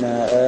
آمنوا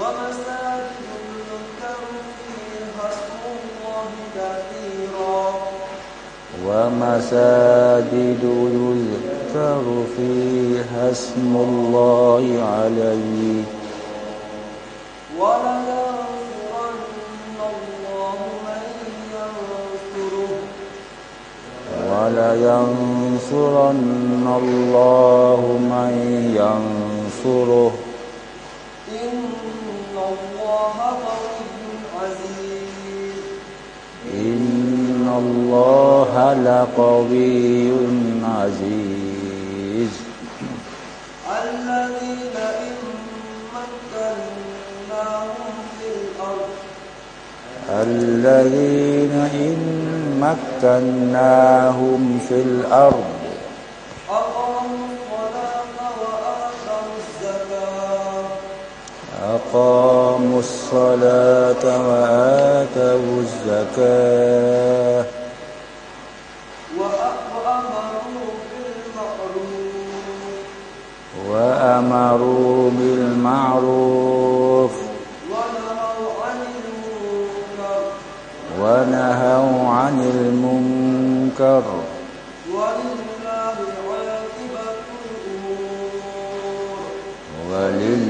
ومساجد يذكر فيها اسم الله كثيرا عليه. ولينصرن الله من ينصره ولينصرن الله من ينصره. الله لقوي عزيز. الذين إن مكناهم في الأرض. الذين إن مكناهم في الأرض. أقاموا الصلاة وآتوا الزكاة. وأمروا بالمعروف. وأمروا بالمعروف ونهوا عن المنكر. ونهوا عن المنكر ولله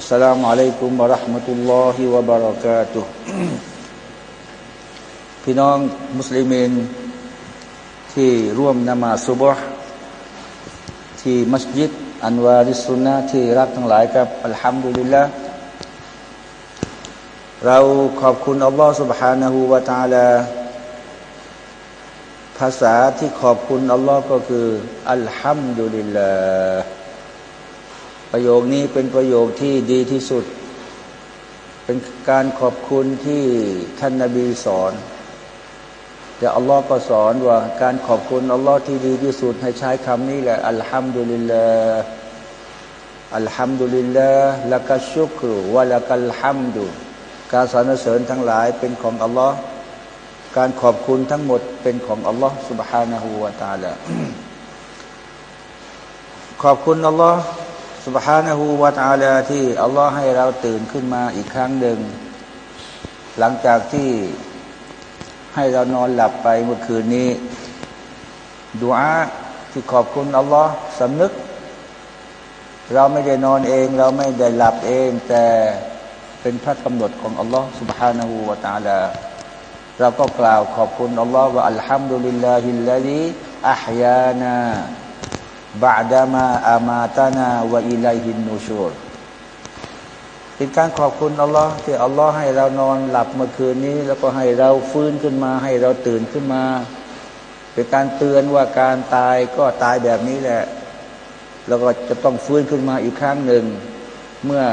السلام عليكم ورحمة الله وبركاته พี่น้องมุสลิมินที่ร่วมนมาสุบฮ์ที่มัสยิดอันวาริสุนนะที่รักทั้งหลายครับอัลฮัมดุลิลละเราขอบคุณอัลลอฮ์ سبحانه และ تعالى ภาษาที่ขอบคุณอัลลอฮ์ก็คืออัลฮัมดุลิลลา ประโยคนี้เป็นประโยคที่ดีที่สุด เป็นการขอบคุณที่ท่านนาบีสอนแต่อัลลอฮ์ก็สอนว่า การขอบคุณอัลลอฮ์ที่ดีที่สุด ให้ใช้คำนี้แหละอัลฮัมดุลิลลาอัลฮัมดุลิลลาละกัชุกรุวะละกัลฮัมดุการสรรเสริญทั้งหลายเป็นของอัลลอฮ์การขอบคุณทั้งหมดเป็นของอัลลอฮ์ سبحانه และ تعالى ขอบคุณอัลลอฮ์ سبحانه และ تعالى ที่อัลลอฮ์ให้เราตื่นขึ้นมาอีกครั้งหนึ่ง หลังจากที่ให้เรานอนหลับไปเมื่อคืนนี้ดูอาที่ขอบคุณอัลลอฮ์สำนึก เราไม่ได้นอนเอง เราไม่ได้หลับเอง แต่เป็นพระกำหนดของอัลลอฮ์ سبحانه และ تعالى เราก็กล่าวขอบคุณอัลลอฮ์ว่าอัลฮัมดุลิลลาฮิลลาฮิอัฮยานา บาดามาอามาตานาวะอิลัยฮินนูชูรเป็นการขอบคุณอัลลอฮ์ที่อัลลอฮ์ให้เรานอนหลับเมื่อคืนนี้ แล้วก็ให้เราฟื้นขึ้นมา ให้เราตื่นขึ้นมา เป็นการเตือนว่าการตายก็ตายแบบนี้แหละ แล้วก็จะต้องฟื้นขึ้นมาอีกครั้งหนึ่ง เมื่อ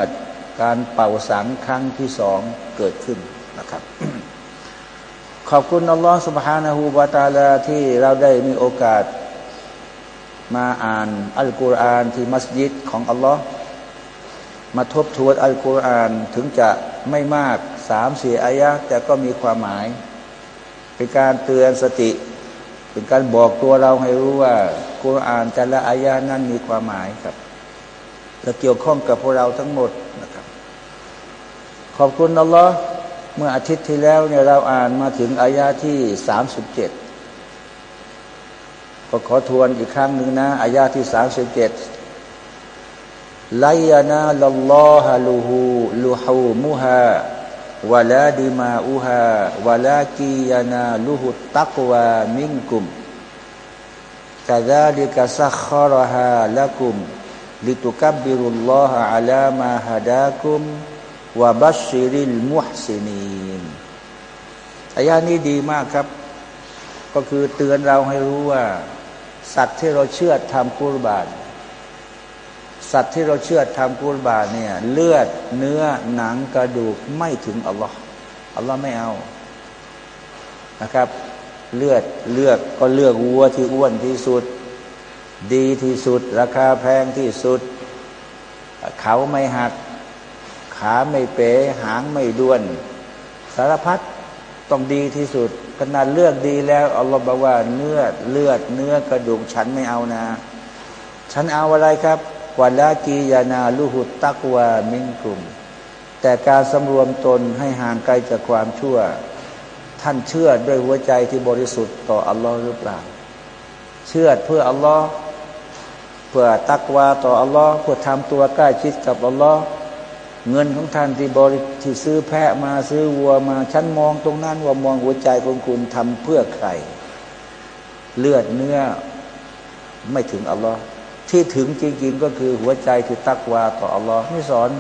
การเป่าสังครั้งที่สองเกิดขึ้นนะครับขอบคุณอัลลอฮ์ سبحانه และ تعالى ที่เราได้มีโอกาส มาอ่านอัลกุรอานที่มัสยิดของอัลลอฮ์มาทบทวนอัลกุรอานถึงจะไม่มากสามสี่อายะแต่ก็มีความหมาย เป็นการเตือนสติ เป็นการบอกตัวเราให้รู้ว่ากุรอานแต่ละอายะนั้นมีความหมายครับและเกี่ยวข้องกับพวกเราทั้งหมดนะครับ ขอบคุณอัลลอฮ์เมื่ออาทิตย์ที่แล้วเนี่ยเราอ่านมาถึงอายาที่สามสิบเจ็ด ก็ขอทวนอีกครั้งหนึ่งนะอายาที่สามสิบเจ็ดไลยานาลลอฮะลูฮูลูฮูมุฮาวะลาดิมาอูฮาวะลากียานาลูฮุตักวามิงกุมกะดาลิกะซักคารฮาละกุมลิตุกับบิรุลลอฮะอัลามาฮดากุมวาบัชชิริลมุฮซินีนอายานี้ดีมากครับ ก็คือเตือนเราให้รู้ว่า สัตว์ที่เราเชื่อทำกุรบานสัตว์ที่เราเชื่อทำกุรบานเนี่ยเลือดเนื้อหนังกระดูกไม่ถึงอัลลอฮ์อัลลอฮ์ไม่เอานะครับ เลือดเลือกก็เลือกวัวที่อ้วนที่สุด ดีที่สุด ราคาแพงที่สุด เขาไม่หัก ขาไม่เป๋หางไม่ด้วน สารพัดต้องดีที่สุด ขนาดเลือกดีแล้วอัลลอฮฺบอกว่าเนื้อเลือด เนื้อกระดูกฉันไม่เอานะ ฉันเอาอะไรครับวาลากียานาลูหุตตักวามิงกุมแต่การสำรวมตนให้ห่างไกลจากความชั่ว ท่านเชื่อด้วยหัวใจที่บริสุทธิ์ต่ออัลลอฮ์หรือเปล่า เชื่อเพื่ออัลลอฮ์เพื่อตักวาต่ออัลลอฮ์เพื่อทำตัวใกล้ชิดกับอัลลอฮ์ เงินของท่านที่บริที่ซื้อแพะมาซื้อวัวมา ฉันมองตรงนั้นว่ามองหัวใจของคุณทำเพื่อใคร เลือดเนื้อไม่ถึงอัลลอฮ์ที่ถึงจริงๆ ก็คือหัวใจคือตักวาต่ออัลลอฮ์นี่สอน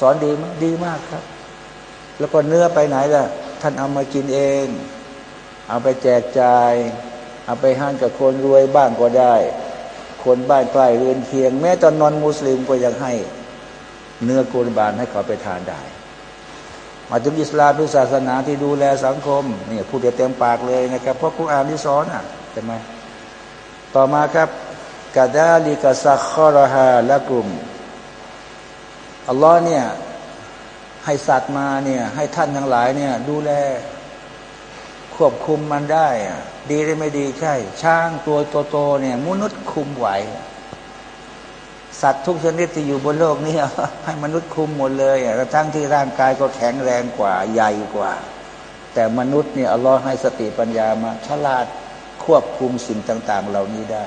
สอนดีมากดีมากครับ แล้วก็เนื้อไปไหนล่ะ ท่านเอามากินเอง เอาไปแจกจ่าย เอาไปห้างกับคนรวยบ้างก็ได้ คนบ้านใกล้เรือนเคียง แม้ตอนนอนมุสลิมก็ยังให้ เนื้อกุรบานให้เขาไปทานได้ มาถึงอิสลามเป็นศาสนาที่ดูแลสังคมนี่พูดเต็มปากเลยนะครับ เพราะกุรอานที่สอนอะใช่ไหมต่อมาครับกาดาลิกาซักคอรฮาละกลุ่มอัลลอฮ์เนี่ยให้สัตว์มาเนี่ยให้ท่านทั้งหลายเนี่ยดูแลควบคุมมันได้ ดีหรือไม่ดีใช่ ช้างตัวโตๆเนี่ยมนุษย์คุมไหว สัตว์ทุกชนิดที่อยู่บนโลกนี้ให้มนุษย์คุมหมดเลยทั้งที่ร่างกายก็แข็งแรงกว่าใหญ่กว่า แต่มนุษย์เนี่ยอัลลอฮ์ให้สติปัญญามาฉลาดควบคุมสิ่งต่าง ๆ เหล่านี้ได้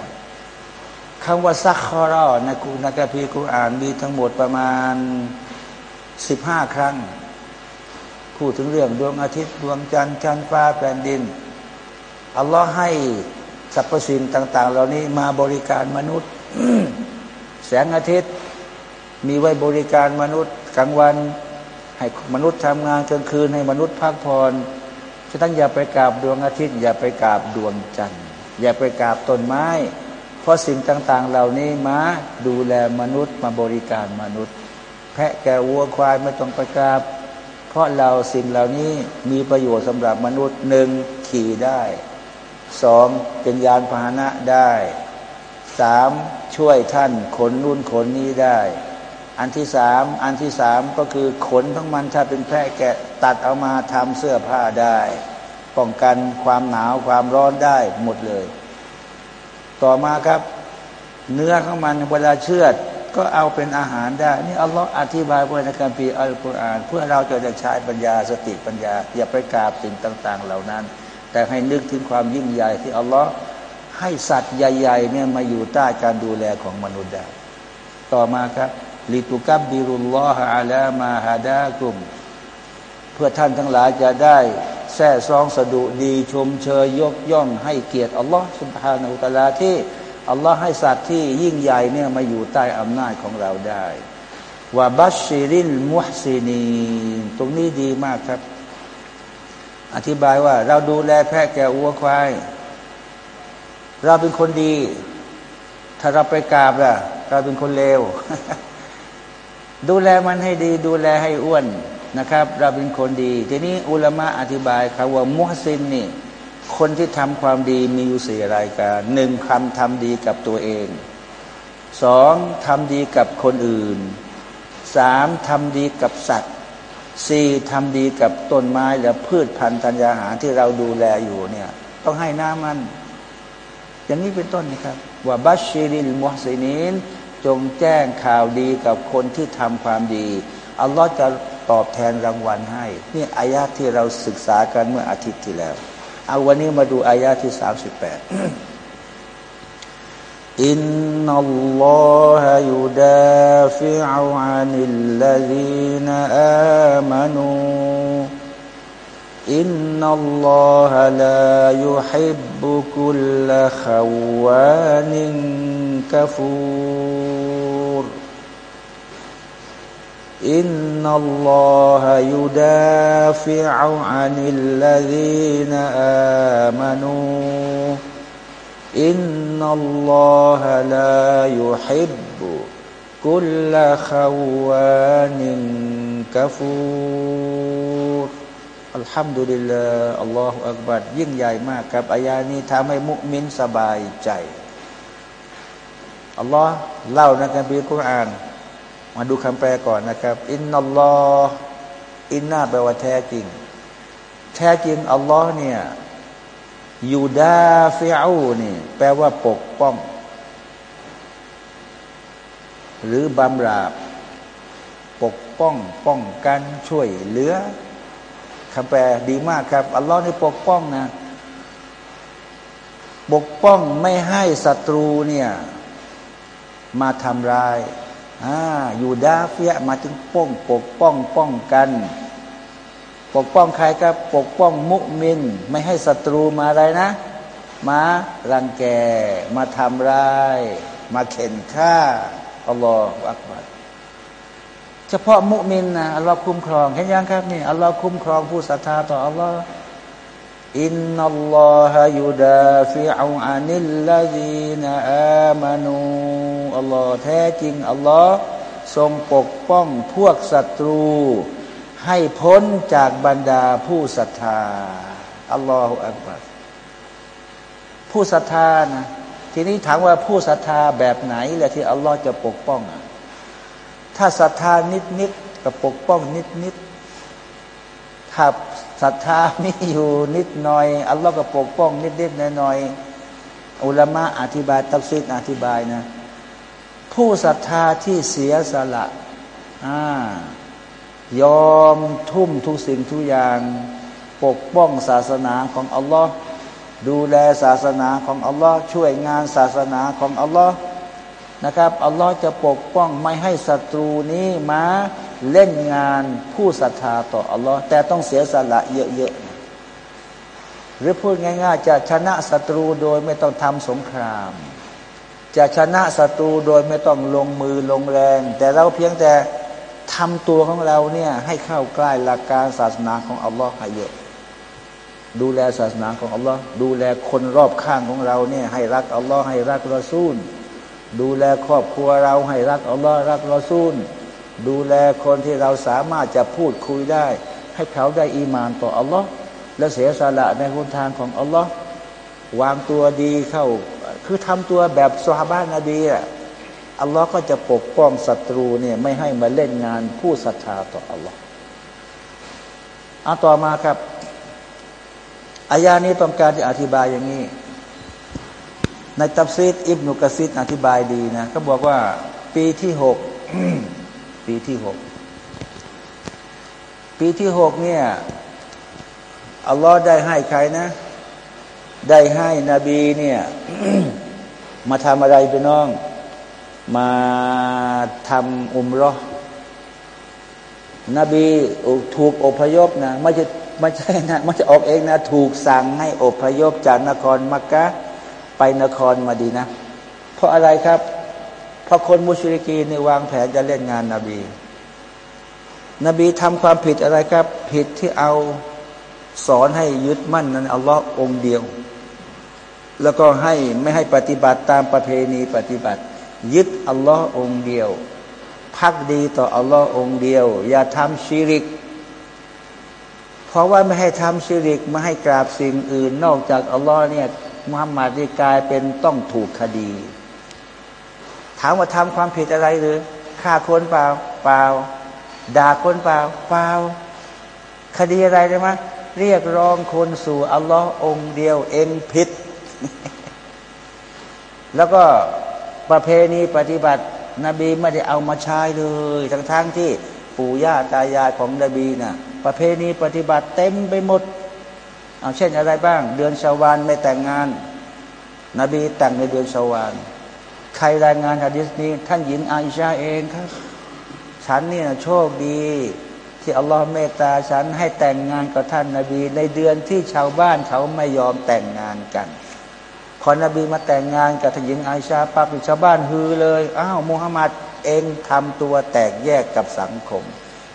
คำว่าซักคอรอในกุนักพีกุอ่านมีทั้งหมดประมาณสิบห้าครั้ง พูดถึงเรื่องดวงอาทิตย์ดวงจันทร์ชั้นฟ้าแผ่นดินอัลลอฮ์ให้สรรพสิ่งต่าง ๆ เหล่านี้มาบริการมนุษย์ แสงอาทิตย์มีไว้บริการมนุษย์กลางวัน ให้มนุษย์ทำงานกลางคืนให้มนุษย์พักผ่อนฉะนั้นอย่าไปกราบดวงอาทิตย์ อย่าไปกราบดวงจันทร์ อย่าไปกราบต้นไม้ เพราะสิ่งต่าง ๆ เหล่านี้มาดูแลมนุษย์มาบริการมนุษย์ แพะแกวัวควายไม่ต้องไปกราบ เพราะเราสิ่งเหล่านี้มีประโยชน์สำหรับมนุษย์หนึ่งขี่ได้สองเป็นยานพาหนะได้สาม ช่วยท่านขนนู่นขนนี้ได้ อันที่สามอันที่สามก็คือขนทั้งมันถ้าเป็นแพะแกะตัดเอามาทำเสื้อผ้าได้ ป้องกันความหนาวความร้อนได้หมดเลย ต่อมาครับ เนื้อของมันเวลาเชือดก็เอาเป็นอาหารได้ นี่อัลลอฮ์อธิบายไว้ในการปีอัลกุรอาน เพื่อเราจะได้ใช้ปัญญาสติปัญญา อย่าไปกราบสิ่งต่าง ๆ เหล่านั้น แต่ให้นึกถึงความยิ่งใหญ่ที่อัลลอฮ์ ให้สัตว์ใหญ่ๆเนี่ยมาอยู่ใต้การดูแลของมนุษย์ได้ต่อมาครับลิตุกับบิรุลลอฮะอาลามาฮาดากุม เพื่อท่านทั้งหลายจะได้แท้ซองสะดุดีชมเชยยกย่องให้เกียรติอัลลอฮ์สุบฮานาอุตลาที่อัลลอฮ์ให้สัตว์ที่ยิ่งใหญ่เนี่ยมาอยู่ใต้อำนาจของเราได้ว่าบัชชิริลมุฮซินีตรงนี้ดีมากครับ อธิบายว่าเราดูแลแพะแกะวัวควาย เราเป็นคนดี ถ้าเราไปกราบล่ะ เราเป็นคนเลว ดูแลมันให้ดี ดูแลให้อ้วนนะครับ เราเป็นคนดี ทีนี้อุลามะอธิบายครับว่ามุฮซินนี่ คนที่ทำความดีมีอยู่สี่รายการหนึ่งคำทำดีกับตัวเองสองทำดีกับคนอื่นสามทำดีกับสัตว์สี่ทำดีกับต้นไม้และพืชพันธุ์ธัญญาหารที่เราดูแลอยู่เนี่ย ต้องให้น้ำมัน อย่างนี้เป็นต้นนะครับว่าบัชชีริลมุฮซินินจงแจ้งข่าวดีกับคนที่ทำความดี อัลลอฮ์จะตอบแทนรางวัลให้นี่อายาที่เราศึกษากันเมื่ออาทิตย์ที่แล้ว เอาวันนี้มาดูอายาที่สามสิบแปดอินนัลลอฮฺยุดาฟิอูอานิลลดีนอามานู إن الله لا يحب كل خوان كفور إن الله يدافع عن الذين آمنوا إن الله لا يحب كل خوان كفور อัลฮัมดุลิลลาห์อัลลอฮฺอักบัดยิ่งใหญ่มากครับอายานี้ทำให้มุมินสบายใจอัลลอฮ์เล่าในคัมภีร์คุรอาน มาดูคำแปลก่อนนะครับ อินนัลลอฮ์อินนาแปลว่าแท้จริง แท้จริงอัลลอฮ์เนี่ยยูดาฟิอูนี่แปลว่าปกป้อง หรือบำราบ ปกป้องป้องกันช่วยเหลือ คำแปลดีมากครับอัลลอฮ์นี่ปกป้องนะปกป้องไม่ให้ศัตรูเนี่ยมาทำร้ายอ่าอยู่ดาเฟียมาถึงป้องปกป้องป้องกัน ปกป้องใครครับ ปกป้องมุมิน ไม่ให้ศัตรูมาอะไรนะ มารังแก มาทำร้าย มาเข็นฆ่าอัลลอฮฺอักบัร เฉพาะมุมินนะอัลลอฮ์คุ้มครองเห็นยังครับนี่อัลลอฮ์คุ้มครองผู้ศรัทธาต่ออัลลอฮ์อินนัลลอฮะยุดาฟิอูอานิลลาดีนอามานูอัลลอฮ์แท้จริงอัลลอฮ์ทรงปกป้องพวกศัตรู ให้พ้นจากบรรดาผู้ศรัทธาอัลลอฮฺอักบัรผู้ศรัทธานะทีนี้ถามว่าผู้ศรัทธาแบบไหนแหละที่อัลลอฮ์จะปกป้องอะ ถ้าศรัทธานิดนิดก็ปกป้องนิดนิดถ้าศรัทธามีอยู่นิดหน่อยอัลลอฮ์ก็ปกป้องนิดนิดหน่อยหน่อยอุลามะอธิบายตัฟซีดอธิบายนะ ผู้ศรัทธาที่เสียสละอยอมทุ่มทุกสิ่งทุกอย่าง ปกป้องศาสนาของอัลลอฮ์ดูแลศาสนาของอัลลอฮ์ช่วยงานศาสนาของอัลลอฮ์ นะครับอัลลอฮ์จะปกป้องไม่ให้ศัตรูนี้มาเล่นงานผู้ศรัทธาต่ออัลลอฮ์แต่ต้องเสียสละเยอะๆหรือพูดง่าย ๆ จะชนะศัตรูโดยไม่ต้องทำสงคราม จะชนะศัตรูโดยไม่ต้องลงมือลงแรง แต่เราเพียงแต่ทำตัวของเราเนี่ยให้เข้าใกล้หลักการศาสนาของอัลลอฮ์ให้เยอะดูแลศาสนาของอัลลอฮ์ดูแลคนรอบข้างของเราเนี่ยให้รักอัลลอฮ์ให้รักรอซูล ดูแลครอบครัวเราให้รักอัลลอฮ์รักรอซูล ดูแลคนที่เราสามารถจะพูดคุยได้ ให้เขาได้อีมานต่ออัลลอฮ์และเสียสละในหนทางของอัลลอฮ์วางตัวดีเข้า คือทำตัวแบบสฮาบานาบีอะอัลลอฮ์ก็จะปกป้องศัตรูเนี่ยไม่ให้มาเล่นงานผู้ศรัทธาต่ออัลลอฮ์เอาต่อมาครับอายานี้ต้องการจะอธิบายอย่างนี้ ในตัฟซีรอิบนุกะซีรอธิบายดีนะเขาบอกว่าปีที่หกปีที่หกปีที่หกเนี่ยอัลลอฮ์ได้ให้ใครนะ ได้ให้นบีเนี่ยมาทำอะไรไปน้อง มาทำอุมรอนบีถูกอพยพนะไม่ใช่ไม่ใช่นะมันจะออกเองนะ ถูกสั่งให้อพยพจากนครมักกะ ไปนครมาดีนะ เพราะอะไรครับ เพราะคนมุชริกีในวางแผนจะเล่นงานนาบี นบีทำความผิดอะไรครับ ผิดที่เอาสอนให้ยึดมั่นนั้นอัลลอฮ์องเดียว แล้วก็ให้ไม่ให้ปฏิบัติตามประเพณีปฏิบัติ ยึดอัลลอฮ์องเดียวพักดีต่ออัลลอฮ์องเดียว อย่าทำชีริก เพราะว่าไม่ให้ทำชิริกไม่ให้กราบสิ่งอื่น นอกจากอัลลอฮ์เนี่ย มุฮัมมัดนี่กลายเป็นต้องถูกคดี ถามว่าทำความผิดอะไรหรือฆ่าคนเปล่าเปล่า ด่าคนเปล่าเปล่า คดีอะไรได้ไหมเรียกร้องคนสู่อัลลอฮ์องเดียวเองผิด แล้วก็ประเพณีปฏิบัติ นบีไม่ได้เอามาใช้เลย ทั้งๆทที่ปู่ย่าตายายของนบีนะ่ะ ประเพณีปฏิบัติเต็มไปหมด เอาเช่นอะไรบ้าง เดือนชาวานไม่แต่งงาน นบีแต่งในเดือนชาวานใครรายงานฮะดิษนี้ ท่านหญิงอาอิชาเองครับ ฉันเนี่ยโชคดี ที่อัลลอฮ์เมตตาฉันให้แต่งงานกับท่านนาบี ในเดือนที่ชาวบ้านเขาไม่ยอมแต่งงานกัน พอนบีมาแต่งงานกับท่านหญิงอาอิชาปั๊บชาวบ้านฮือเลยอ้าวมุฮัมมัดเองทำตัวแตกแยกกับสังคม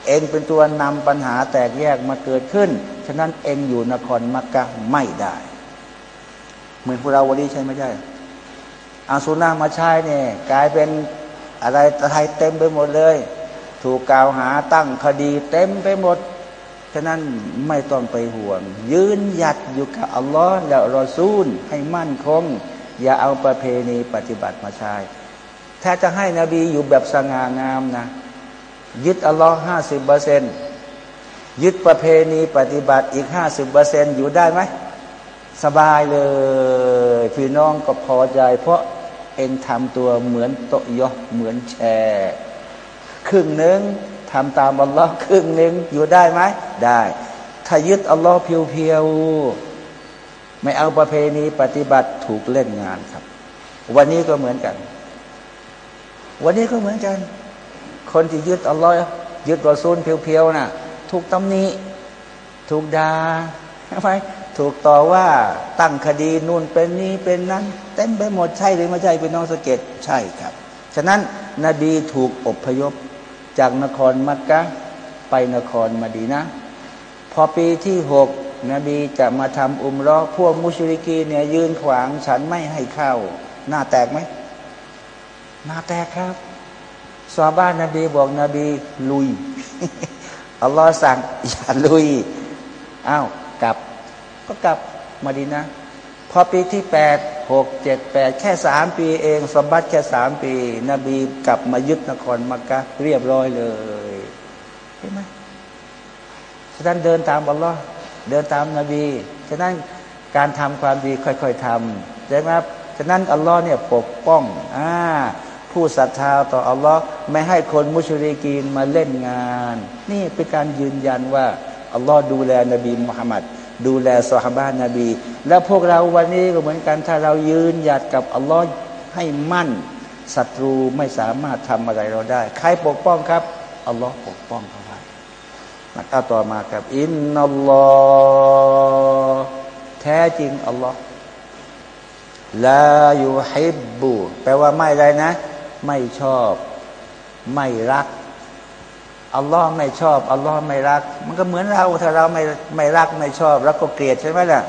เองเป็นตัวนำปัญหาแตกแยกมาเกิดขึ้น ฉะนั้นเองอยู่นครมักกะไม่ได้ เหมือนพวกเราวันนี้ใช่ไม่ใช่อาสุนามาใช้เนี่ยกลายเป็นอะไรไทยเต็มไปหมดเลย ถูกกล่าวหาตั้งคดีเต็มไปหมด ฉะนั้นไม่ต้องไปห่วง ยืนหยัดอยู่กับอัลลอฮ์และรอซูลให้มั่นคง อย่าเอาประเพณีปฏิบัติมาใช้ถ้าจะให้นบีอยู่แบบสง่างามนะ ยึดอัลลอฮ์ห้าสิบเปอร์เซ็น ยึดประเพณีปฏิบัติอีกห้าสิบเปอร์เซ็นอยู่ได้ไหม สบายเลย พี่น้องก็พอใจ เพราะเองทำตัวเหมือนโตยอเหมือนแชร์ครึ่งหนึ่งทำตามอัลลอฮ์ครึ่งหนึ่งอยู่ได้ไหม ได้ ถ้ายึดอัลลอฮ์เพียวๆ ไม่เอาประเพณีปฏิบัติถูกเล่นงานครับ วันนี้ก็เหมือนกัน วันนี้ก็เหมือนกัน คนที่ยึดอัลลอฮ์ยึดรอซูลเพียวๆนะ่ะ ถูกตำหนิถูกดา่าทำไมถูกต่อว่าตั้งคดีนู่นเป็นนี้เป็นนั้น เต็มไปหมดใช่หรือไม่ใช่เป็นน้องสเกตใช่ครับ ฉะนั้นนบีถูกอบพยพจากนครมักกะไปนครมาดีนะพอปีที่หกนบีจะมาทำอุมรอพวกมุชริกีเนี่ยยืนขวางฉันไม่ให้เข้า หน้าแตกไหมหน้าแตกครับซาบ้านนบีบอกนบีลุย อัลลอฮ์สั่งอย่าลุยอ้าวกลับ ก็กลับมาดีนะพอปีที่แปดหกเจ็ดแปดแค่สามปีเองสมบัติแค่สามปี นบีกลับมายึดนครมักกะเรียบร้อยเลยเห็นไหมฉะนั้นเดินตามอัลลอฮ์เดินตามนบีฉะนั้นการทำความดีค่อย ๆทำใช่ไหมครับฉะนั้นอัลลอฮ์เนี่ยปกป้องอ่า ผู้ศรัทธาต่ออัลลอฮ์ไม่ให้คนมุชริกีนมาเล่นงาน นี่เป็นการยืนยันว่าอัลลอฮ์ดูแลนบีมุฮัมมัดดูแลสหบ้านนบี แล้วพวกเราวันนี้ก็เหมือนกันถ้าเรายืนหยัดกับอัลลอฮ์ให้มั่นศัตรูไม่สามารถทำอะไรเราได้ ใครปกป้องครับอัลลอฮ์ปกป้องเขาไว้นักต่อมาครับ อินนัลลอฮ์แท้จริงอัลลอฮ์ลายูฮิบบูแปลว่าไม่ไรนะ ไม่ชอบ ไม่รักอัลลอฮ์ไม่ชอบอัลลอฮ์ไม่รัก มันก็เหมือนเราถ้าเราไม่ไม่รักไม่ชอบเราก็เกลียดใช่ไหมล่ะ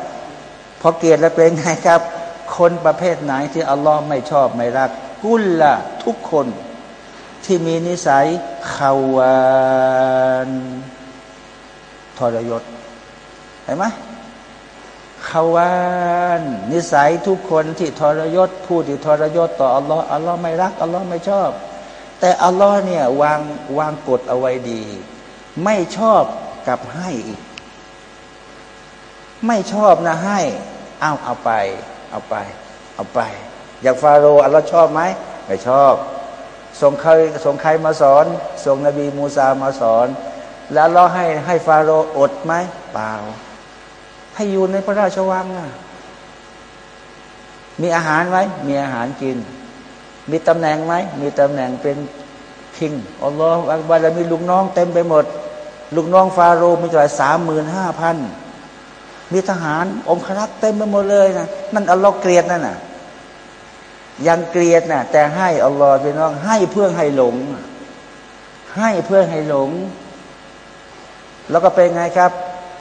พอเกลียดแล้วเป็นไงครับ คนประเภทไหนที่อัลลอฮ์ไม่ชอบไม่รัก กุลละทุกคนที่มีนิสัยขาวานทรยศเห็นไหม เขาวานนิสัยทุกคนที่ทรยศผู้ที่ทรยศต่ออัลลอฮ์อัลลอฮ์ไม่รักอัลลอฮ์ไม่ชอบ แต่อัลลอฮ์เนี่ยวางวางกฎเอาไว้ดี ไม่ชอบกับให้อีก ไม่ชอบนะให้เอาเอาไป เอาไป เอาไป อยากฟาโรห์อัลลอฮ์ชอบไหมไม่ชอบส่งใครส่งใครมาสอนส่งนบีมูซามาสอน แล้วเราให้ให้ฟาโรห์อดไหมเปล่า ให้อยู่ในพระราชวังอะมีอาหารไหมมีอาหารกิน มีตำแหน่งไหมมีตำแหน่งเป็นคิงอัลลอฮฺบารมีลูกน้องเต็มไปหมด ลูกน้องฟาโรห์มีจ่ายสามหมื่นห้าพันมีทหารอมครักเต็มไปหมดเลยนะนั่นอัลลอฮ์เกลียดนั่นน่ะ ยังเกลียดน่ะ แต่ให้อัลลอฮ์พี่น้อง ให้เพื่อให้หลง ให้เพื่อให้หลง แล้วก็เป็นไงครับ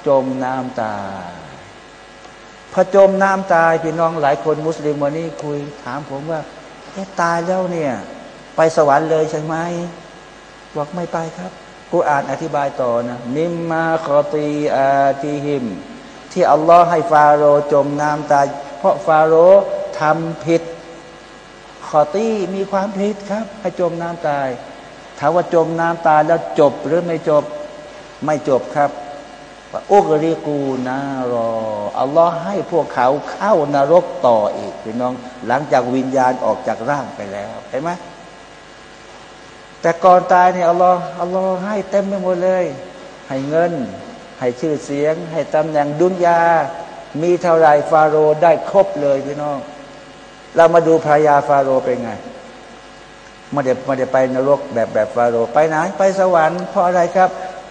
จมน้ำตา อจมน้ำตายพี่น้องหลายคนมุสลิมวันนี้คุยถามผมว่าตายแล้วเนี่ย ไปสวรรค์เลยใช่ไหมบอกไม่ไปครับกูอ่านอธิบายต่อนะมิมมาคอตีอาติหิม ที่อัลลอฮ์ให้ฟาโรจมน้ำตาย เพราะฟาโรทำผิดขอตีมีความผิดครับ ให้จมน้ำตายถามว่าจมน้ำตายแล้วจบหรือไม่จบไม่จบครับ อุกริกูนารออัลลอฮ์ให้พวกเขาเข้านรกต่ออีกพี่น้อง หลังจากวิญญาณออกจากร่างไปแล้วเห็นไหมแต่ก่อนตายเนี่ยอัลลอฮ์อัลลอฮ์ให้เต็มไปหมดเลย ให้เงิน ให้ชื่อเสียง ให้ตำแหน่งดุนยา มีเท่าไรฟาโรห์ได้ครบเลยพี่น้อง เรามาดูภรรยาฟาโรห์เป็นไงไม่ได้ไม่ได้ไปนรกแบบแบบฟาโรห์ไปไหนไปสวรรค์เพราะอะไรครับ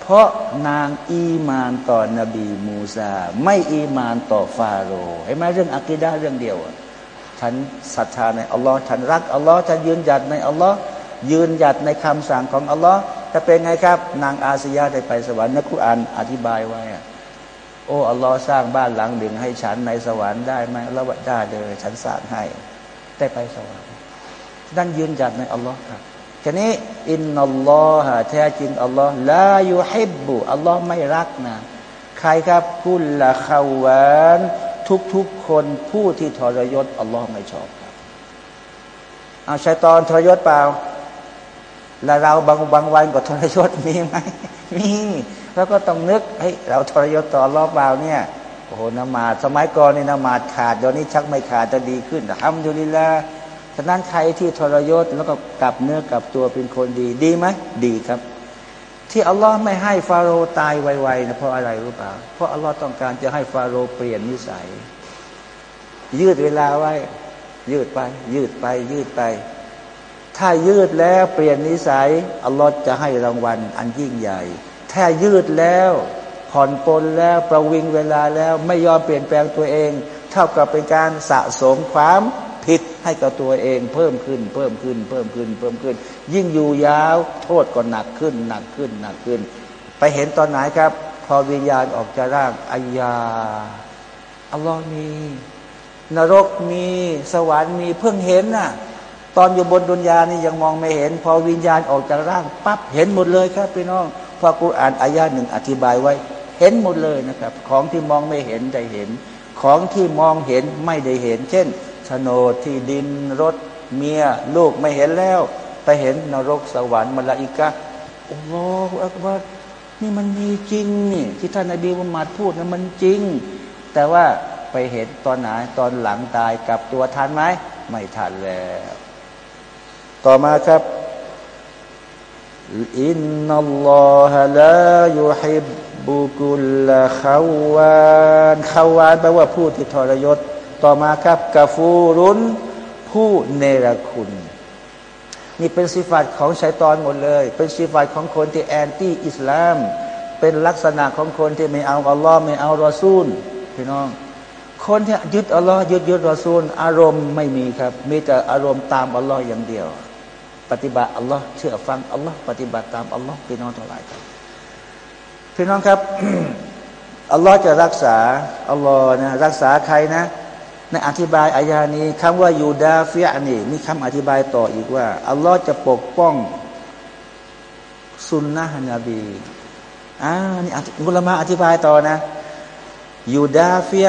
เพราะนางอีมานต่อนบีมูซา ไม่อีมานต่อฟาโรห์เห็นไหมเรื่องอักีดาเรื่องเดียวฉันศรัทธาในอัลลอฮ์ฉันรักอัลลอฮ์ฉันยืนหยัดในอัลลอฮ์ยืนหยัดในคำสั่งของอัลลอฮ์จะเป็นไงครับ นางอาสยาได้ไปสวรรค์นักขุอานอธิบายไว้โอ้อัลลอฮ์สร้างบ้านหลังหนึ่งให้ฉันในสวรรค์ได้ไหมเราว่าได้เลยฉันสร้างให้ได้ไปสวรรค์นั่นยืนหยัดในอัลลอฮ์ครับ ทีนี้อินนัลลอฮะแท้จริงอัลลอฮ์ลายูฮิบบุอัลลอฮ์ไม่รักนะ ใครครับกุลละขาวานทุกๆคนผู้ที่ทรยศอัลลอฮ์ไม่ชอบครับเอาชัยตอนทรยศเปล่า แล้วเราบางบางวันก็ทรยศมีไหมมีแล้วก็ต้องนึกเฮ้ยเราทรยศต่อรอบเปล่าเนี่ยโอ้โหนมาสมัยก่อนนี่นมาขาดเดี๋ยวนี้ชักไม่ขาดจะดีขึ้นทำอยู่ลีละ ฉะนั้นใครที่ทรยศแล้วก็กลับเนื้อกลับตัวเป็นคนดี ดีไหมดีครับ ที่อัลลอฮ์ไม่ให้ฟาโรห์ตายไวๆนะเพราะอะไรรู้เปล่า เพราะอัลลอฮ์ต้องการจะให้ฟาโรห์เปลี่ยนนิสัย ยืดเวลาไว้ ยืดไป ยืดไป ยืดไป ถ้ายืดแล้วเปลี่ยนนิสัยอัลลอฮ์จะให้รางวัล อันยิ่งใหญ่ ถ้ายืดแล้วผ่อนปลนแล้วประวิงเวลาแล้วไม่ยอมเปลี่ยนแปลงตัวเอง เท่ากับเป็นการสะสมความ ผิดให้กับตัวเองเพิ่มขึ้น เพิ่มขึ้น เพิ่มขึ้น เพิ่มขึ้น ยิ่งอยู่ยาวโทษก็หนักขึ้น หนักขึ้นหนักขึ้น ไปเห็นตอนไหนครับ พอวิญญาณออกจากร่างอายาอัลลอฮ์มี นรกมีสวรรค์มีเพิ่งเห็นน่ะ ตอนอยู่บนดุนยานี่ยังมองไม่เห็น พอวิญญาณออกจากร่างปั๊บเห็นหมดเลยครับพี่น้องพอกูอ่านอายาหนึ่งอธิบายไว้ เห็นหมดเลยนะครับ ของที่มองไม่เห็นได้เห็น ของที่มองเห็นไม่ได้เห็น เช่น โฉนดที่ดินรถเมียลูกไม่เห็นแล้ว ไปเห็นนรกสวรรค์มลาอิกะโอ้โหอักบัดนี่มันมีจริงนี่ที่ท่านนบีมุฮัมมัดพูดนะมันจริง แต่ว่าไปเห็นตอนไหนตอนหลังตายกับตัวทันไหมไม่ทันแล้ว ต่อมาครับอินนัลลอฮะลายุฮิบบุกุลละขาวานขาวานแปลว่าผู้ที่ทรยศ ต่อมาครับกาฟูรุนผู้เนรคุณ นี่เป็นสิฟัตของชัยตอนหมดเลย เป็นสิฟัตของคนที่แอนตี้อิสลาม เป็นลักษณะของคนที่ไม่เอาอัลลอฮ์ไม่เอารอซูลพี่น้อง คนที่ยึดอัลลอฮ์ยึดยึดรอซูล อารมณ์ไม่มีครับ มีแต่อารมณ์ตามอัลลอฮ์อย่างเดียว ปฏิบัติอัลลอฮ์เชื่อฟังอัลลอฮ์ปฏิบัติตามอัลลอฮ์พี่น้องทั้งหลายครับพี่น้องครับอัลลอฮ์จะรักษาอัลลอฮ์นะรักษาใครนะ ในอธิบายอายานี้คำว่ายูดาฟิยนี่มีคำอธิบายต่ออีกว่า อัลลอฮ์จะปกป้องสุนนะนบีอ่านี่มุลมาอธิบายต่อนะยูดาฟิ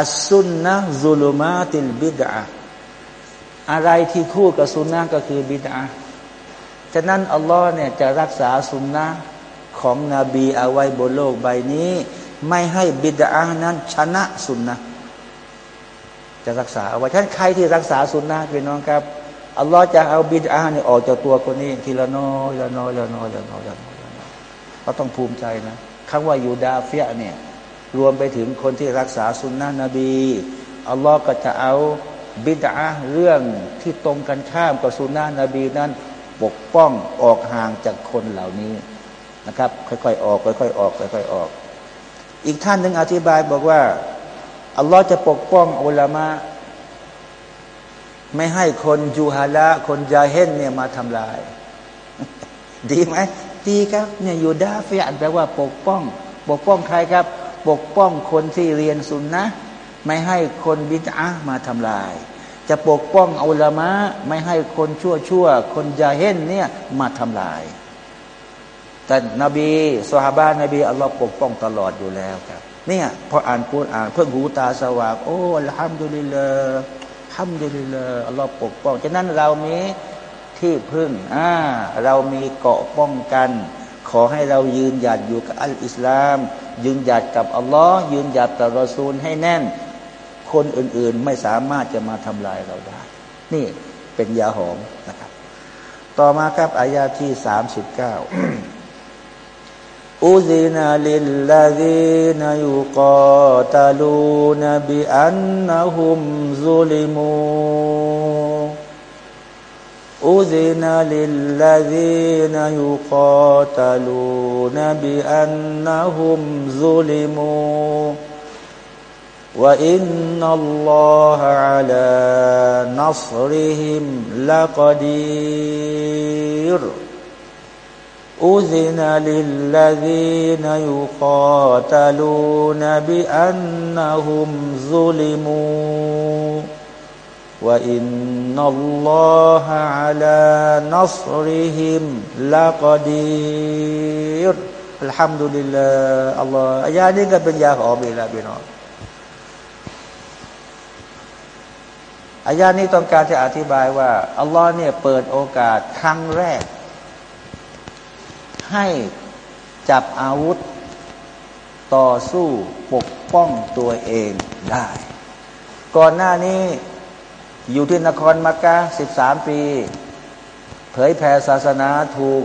อัสซุนนะซุลุมาติลบิดะอะไรที่คู่กับสุนนะก็คือบิดาฉะนั้นอัลลอฮ์เนี่ยจะรักษาสุนนะของนบีเอาไว้บนโลกใบนี้ ไม่ให้บิดานั้นชนะสุนนะ จะรักษาเอาไว้ท่านใครที่รักษาสุนนะพี่น้องครับอัลลอฮ์จะเอาบิดาเนี่ยออกจากตัวคนนี้ทีละน้อยละน้อยละน้อยละน้อยละน้อยเราต้องภูมิใจนะคำว่ายูดาเฟียเนี่ยรวมไปถึงคนที่รักษาสุนนะนบีอัลลอฮ์ก็จะเอาบิดาเรื่องที่ตรงกันข้ามกับสุนนะนบีนั้นปกป้องออกห่างจากคนเหล่านี้นะครับ ค่อยๆออกค่อยๆออกค่อยๆออก อีกท่านหนึ่งอธิบายบอกว่า อัลลอฮ์จะปกป้องอุลามะไม่ให้คนยูฮาละคนยาเฮนเนี่ยมาทำลาย ดีไหมดีครับเนี่ยอยู่ดาฟิอันแปลว่าปกป้อง ปกป้องใครครับ ปกป้องคนที่เรียนสุนนะไม่ให้คนบิดามาทำลาย จะปกป้องอุลามะไม่ให้คนชั่วชั่วคนยาเฮนเนี่ยมาทำลาย แต่นบีสุฮาบานนบีอัลลอฮ์ปกป้องตลอดอยู่แล้วครับ เนี่ยพออ่านกูอ่านเพิ่งหูตาสว่างโอ้ห้ามดุลิลห้ามดุลิลอัลลอฮ์ปกป้องฉะนั้นเรามีที่พึ่งอ่าเรามีเกาะป้องกัน ขอให้เรายืนหยัดอยู่กับอัลอิสลาม ยืนหยัดกับอัลลอฮ์ยืนหยัดต่อรอซูลให้แน่น คนอื่นๆไม่สามารถจะมาทำลายเราได้ นี่เป็นยาหอมนะครับ ต่อมาครับอายาที่สามสิบเก้า أذن للذين يقاتلون بأنهم ظلموا. أذن للذين يقاتلون بأنهم ظلموا. وإن الله على نصرهم لقدير. أذن للذين يقاتلون بأنهم ظلموا وإن الله على نصرهم لقدير الحمد لله الله อายานี้ก็เป็นยาหอมอีกแล้วพี่น้องอายานี้ต้องการจะอธิบายว่าอัลลอฮ์เนี่ยเปิดโอกาสครั้งแรก ให้จับอาวุธ ต่อสู้ปกป้องตัวเองได้ ก่อนหน้านี้อยู่ที่นครมักกะสิบสามปี เผยแผ่ศาสนาถูก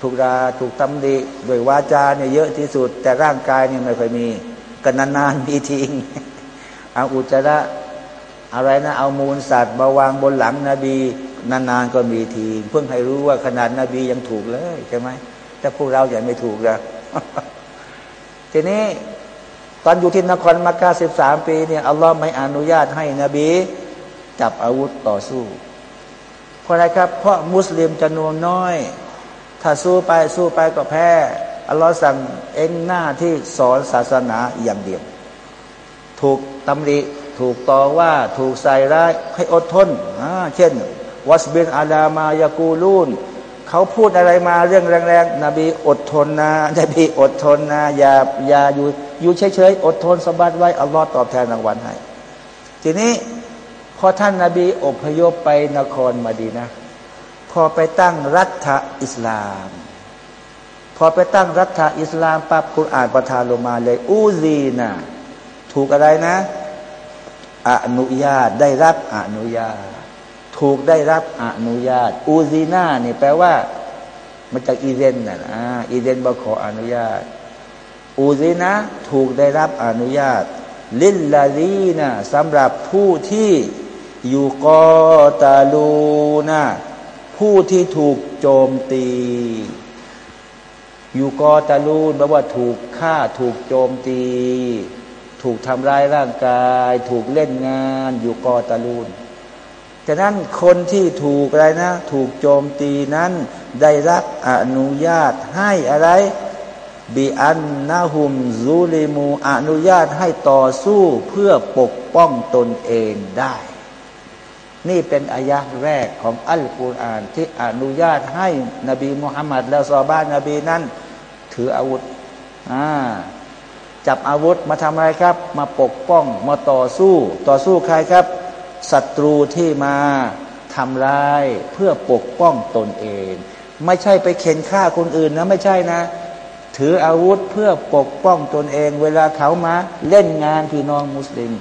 ถูกดาถูกตำดิด้วยวาจาเนี่ยเยอะที่สุด แต่ร่างกายเนี่ยไม่ค่อยมีกันนานๆมีทิ้งเอาอุจจาระอะไรนะ เอามูลสัตว์มาวางบนหลังนบี นานๆก็มีทีเพิ่งให้รู้ว่าขนาดนบียังถูกเลยใช่ไหมแต่พวกเราอย่าไม่ถูกนะทีนี้ตอนอยู่ที่นครมักกะสิบสามปีเนี่ยอัลลอฮ์ไม่อนุญาตให้นบีจับอาวุธต่อสู้เพราะอะไรครับ เพราะมุสลิมจำนวนน้อย ถ้าสู้ไปสู้ไปก็แพ้อัลลอฮ์สั่งเองหน้าที่สอนศาสนาอย่างเดียว ถูกตำหนิถูกต่อว่าถูกใส่ร้ายให้อดทนเช่น วัสบินอาลามายากูลูนเขาพูดอะไรมาเรื่องแรงๆ นบีอดทนนะนบีอดทนนะอย่าอย่าอยู่อยู่เฉยๆอดทนสบัดไว้อัลลอฮ์ตอบแทนรางวัลให้ ทีนี้พอท่านนาบีอพยพไปนครมาดีนะ พอไปตั้งรัฐอิสลาม พอไปตั้งรัฐอิสลามปั๊บคุณอ่านประทานลงมาเลยอูซีนะถูกอะไรนะ อนุญาตได้รับอนุญาต ถูกได้รับอนุญาต อูซีนาเนี่ยแปลว่ามันจากอีเดนนะอ่าอีเดนบอกขออนุญาต อูซินะถูกได้รับอนุญาต ลิลลาดีนะสำหรับผู้ที่อยู่กอตาลูนะผู้ที่ถูกโจมตี อยู่กอตาลูนแปลว่าถูกฆ่าถูกโจมตี ถูกทำร้ายร่างกาย ถูกเล่นงาน อยู่กอตาลูน ฉะนั้นคนที่ถูกอะไรนะ ถูกโจมตีนั้นได้รับอนุญาตให้อะไรบิอันนาหุมซูลิมูอนุญาตให้ต่อสู้เพื่อปกป้องตนเองได้ นี่เป็นอายะแรกของอัลกุรอานที่อนุญาตให้นบีมุฮัมมัดและซอบ้านนบีนั้น ถืออาวุธจับอาวุธมาทำอะไรครับ มาปกป้องมาต่อสู้ ต่อสู้ใครครับ ศัตรูที่มาทำร้ายเพื่อปกป้องตนเอง ไม่ใช่ไปเข็นฆ่าคนอื่นนะไม่ใช่นะ ถืออาวุธเพื่อปกป้องตนเอง เวลาเขามาเล่นงานพี่น้องมุสลิม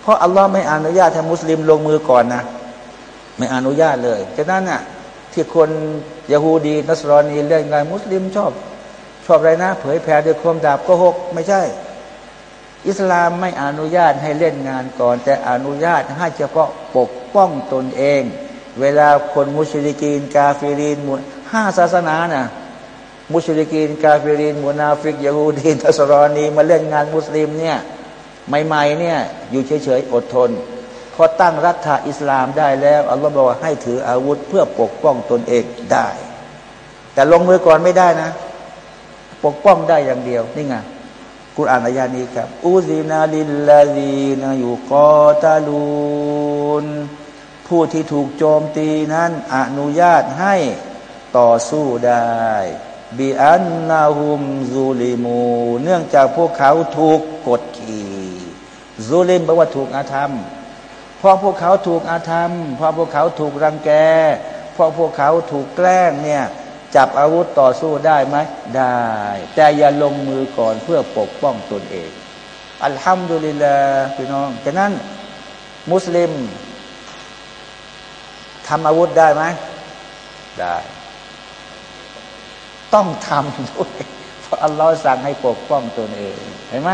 เพราะอัลลอฮ์ไม่อนุญาตให้มุสลิมลงมือก่อนนะ ไม่อนุญาตเลยฉะนั้นน่ะที่คนยะฮูดีนัสรอนีเล่นงานมุสลิมชอบ ชอบอะไรนะ เผยแผ่ด้วยความดาบก็หกไม่ใช่ อิสลามไม่อนุญาตให้เล่นงานก่อน แต่อนุญาตให้เฉพาะปกป้องตนเอง เวลาคนمشركين كافرين มุนห้าศาสนานะ مشركين كافرين منافق يهودي نصراني มาเล่นงานมุสลิมเนี่ยใหม่ๆเนี่ยอยู่เฉยๆอดทนพอตั้งรัฐอิสลามได้แล้วอัลลอฮฺบอกว่าให้ถืออาวุธเพื่อปกป้องตนเองได้ แต่ลงมือก่อนไม่ได้นะ ปกป้องได้อย่างเดียวนี่ไง กุรอานอายานี้ครับอูซินาลิลลาดีนาอยู่กอตาลูนผู้ที่ถูกโจมตีนั้นอนุญาตให้ต่อสู้ได้บีอันนาหุมซูลิมู เนื่องจากพวกเขาถูกกดขี่ซูลิมแปลว่าถูกอาธรรมเพราะพวกเขาถูกอาธรรมเพราะพวกเขาถูกรังแกเพราะพวกเขาถูกแกล้งเนี่ย จับอาวุธต่อสู้ได้ไหมได้ แต่อย่าลงมือก่อนเพื่อปกป้องตนเอง อัลฮัมดุลิลลาพี่น้องฉะนั้น มุสลิมทำอาวุธได้ไหมได้ ต้องทำด้วย เพราะอัลลอฮ์สั่งให้ปกป้องตนเองเห็นไหม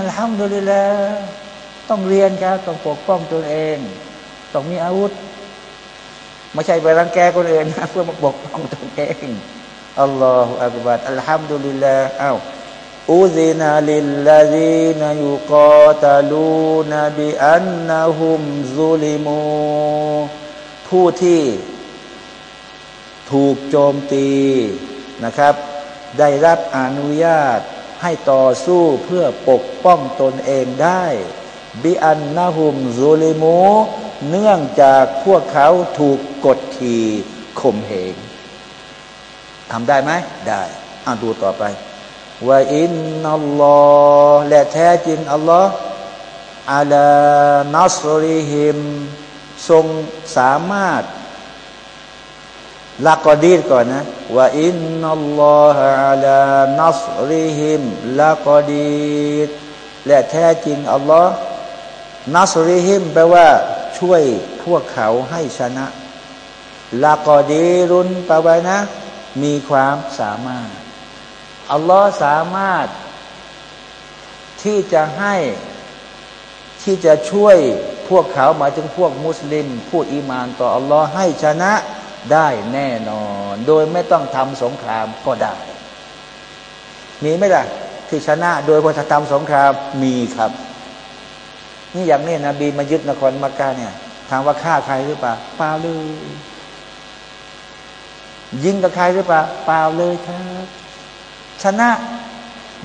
อัลฮัมดุลิลลาต้องเรียนครับต้องปกป้องตนเอง ต้องมีอาวุธ ไม่ใช่ไปรังแกคนอื่นนะเพื่อมาปกป้องตัวเองอัลลอฮฺอักบัดอัลฮัมดุลิลลาห์อ้าวอูซินาลิลลาดีนยุกอตาลูนบิอันนะฮุมซุลิมูผู้ที่ถูกโจมตีนะครับ ได้รับอนุญาตให้ต่อสู้เพื่อปกป้องตนเองได้ บิอันนะฮุมซุลิมู เนื่องจากพวกเขาถูกกดขี่ข่มเหงทำได้ไหมได้อ่านดูต่อไปว่าอินนัลลอฮ์และแท้จริงอัลลอฮ์อาลานัสริฮิมทรงสามารถลักกอดีดก่อนนะว่าอินนัลลอฮ์อาลานัสริฮิมลักกอดีดและแท้จริงอัลลอฮ์นัสริฮิมแปลว่า ช่วยพวกเขาให้ชนะลากอดีรุนแปลว่านะ มีความสามารถ อัลลอฮ์สามารถ ที่จะให้ที่จะช่วยพวกเขาหมายถึงพวกมุสลิม ผู้อีมานต่ออัลลอฮ์ให้ชนะได้แน่นอน โดยไม่ต้องทำสงครามก็ได้ มีไหมล่ะ ที่ชนะโดยพอทำสงครามมีครับ นี่อย่างนี้นบีมายึดนครมักกะเนี่ยถามว่าฆ่าใครหรือเปล่าเปล่าเลยยิงกับใครหรือเปล่าเปล่าเลยครับชนะ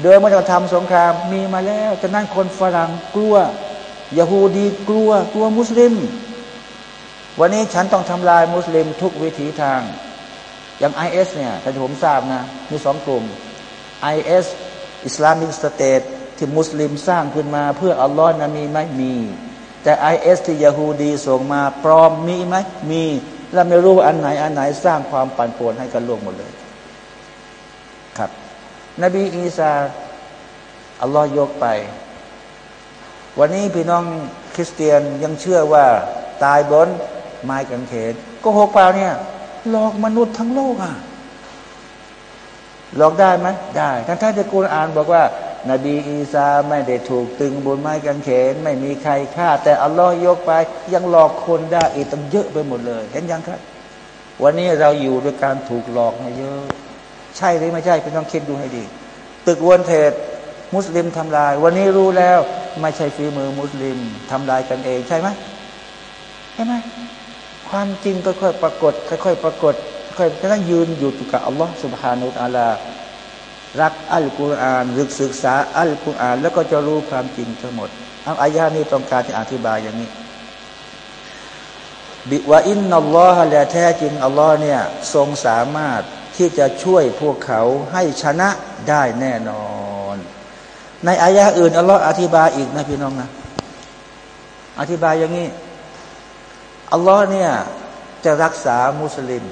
โดยไม่ต้องทำสงครามมีมาแล้วฉะนั้นคนฝรั่งกลัว يهودي กลัวกลัวมุสลิม วันนี้ฉันต้องทำลายมุสลิมทุกวิถีทาง อย่างไอเอสเนี่ยถ้าผมทราบนะ มีสองกลุ่มไอเอส Islamic State ที่มุสลิมสร้างขึ้นมา เพื่ออัลลอฮ์นะมีไหมมี แต่ไอเอสที่ يهودي ส่งมาปลอมมีไหมมีเราไม่รู้ว่าอันไหนอันไหนสร้างความปั่นป่วนให้กันโลกหมดเลย ครับ นบีอีสาอัลลอฮ์ยกไป วันนี้พี่น้องคริสเตียนยังเชื่อว่า ตายบนไม้กางเขนก็หกเปล่าเนี่ยหลอกมนุษย์ทั้งโลกอะหลอกได้ไหมได้ทั้งท่านที่กุรอานบอกว่า นบีอีสาไม่ได้ถูกตึงบนไม้กางเขน ไม่มีใครฆ่า แต่อัลลอฮ์ยกไป ยังหลอกคนได้อีกตั้งเยอะไปหมดเลย เห็นยังครับ วันนี้เราอยู่ด้วยการถูกหลอกมาเยอะ ใช่หรือไม่ใช่เพี่ต้องคิดดูให้ดี ตึกวนเทศมุสลิมทำลาย วันนี้รู้แล้ว ไม่ใช่ฝีมือมุสลิม ทำลายกันเองใช่ไหมใช่ไหมความจริงค่อยๆปรากฏ ค่อยๆปรากฏค่อยๆนั่งยืนอยู่กับอัลลอฮ์สุบฮานุตอาลา รักอัลกุรอานรึกศึกษาอัลกุรอาน แล้วก็จะรู้ความจริงทั้งหมดอัลอายานี้ต้องการที่อธิบายอย่างนี้وإن الله และแท้จริงอัลลอฮ์เนี่ยทรงสามารถที่จะช่วยพวกเขาให้ชนะได้แน่นอน ในอายะอื่นอัลลอฮ์อธิบายอีกนะพี่น้องนะอธิบายอย่างนี้อัลลอฮ์เนี่ยจะรักษามุสลิม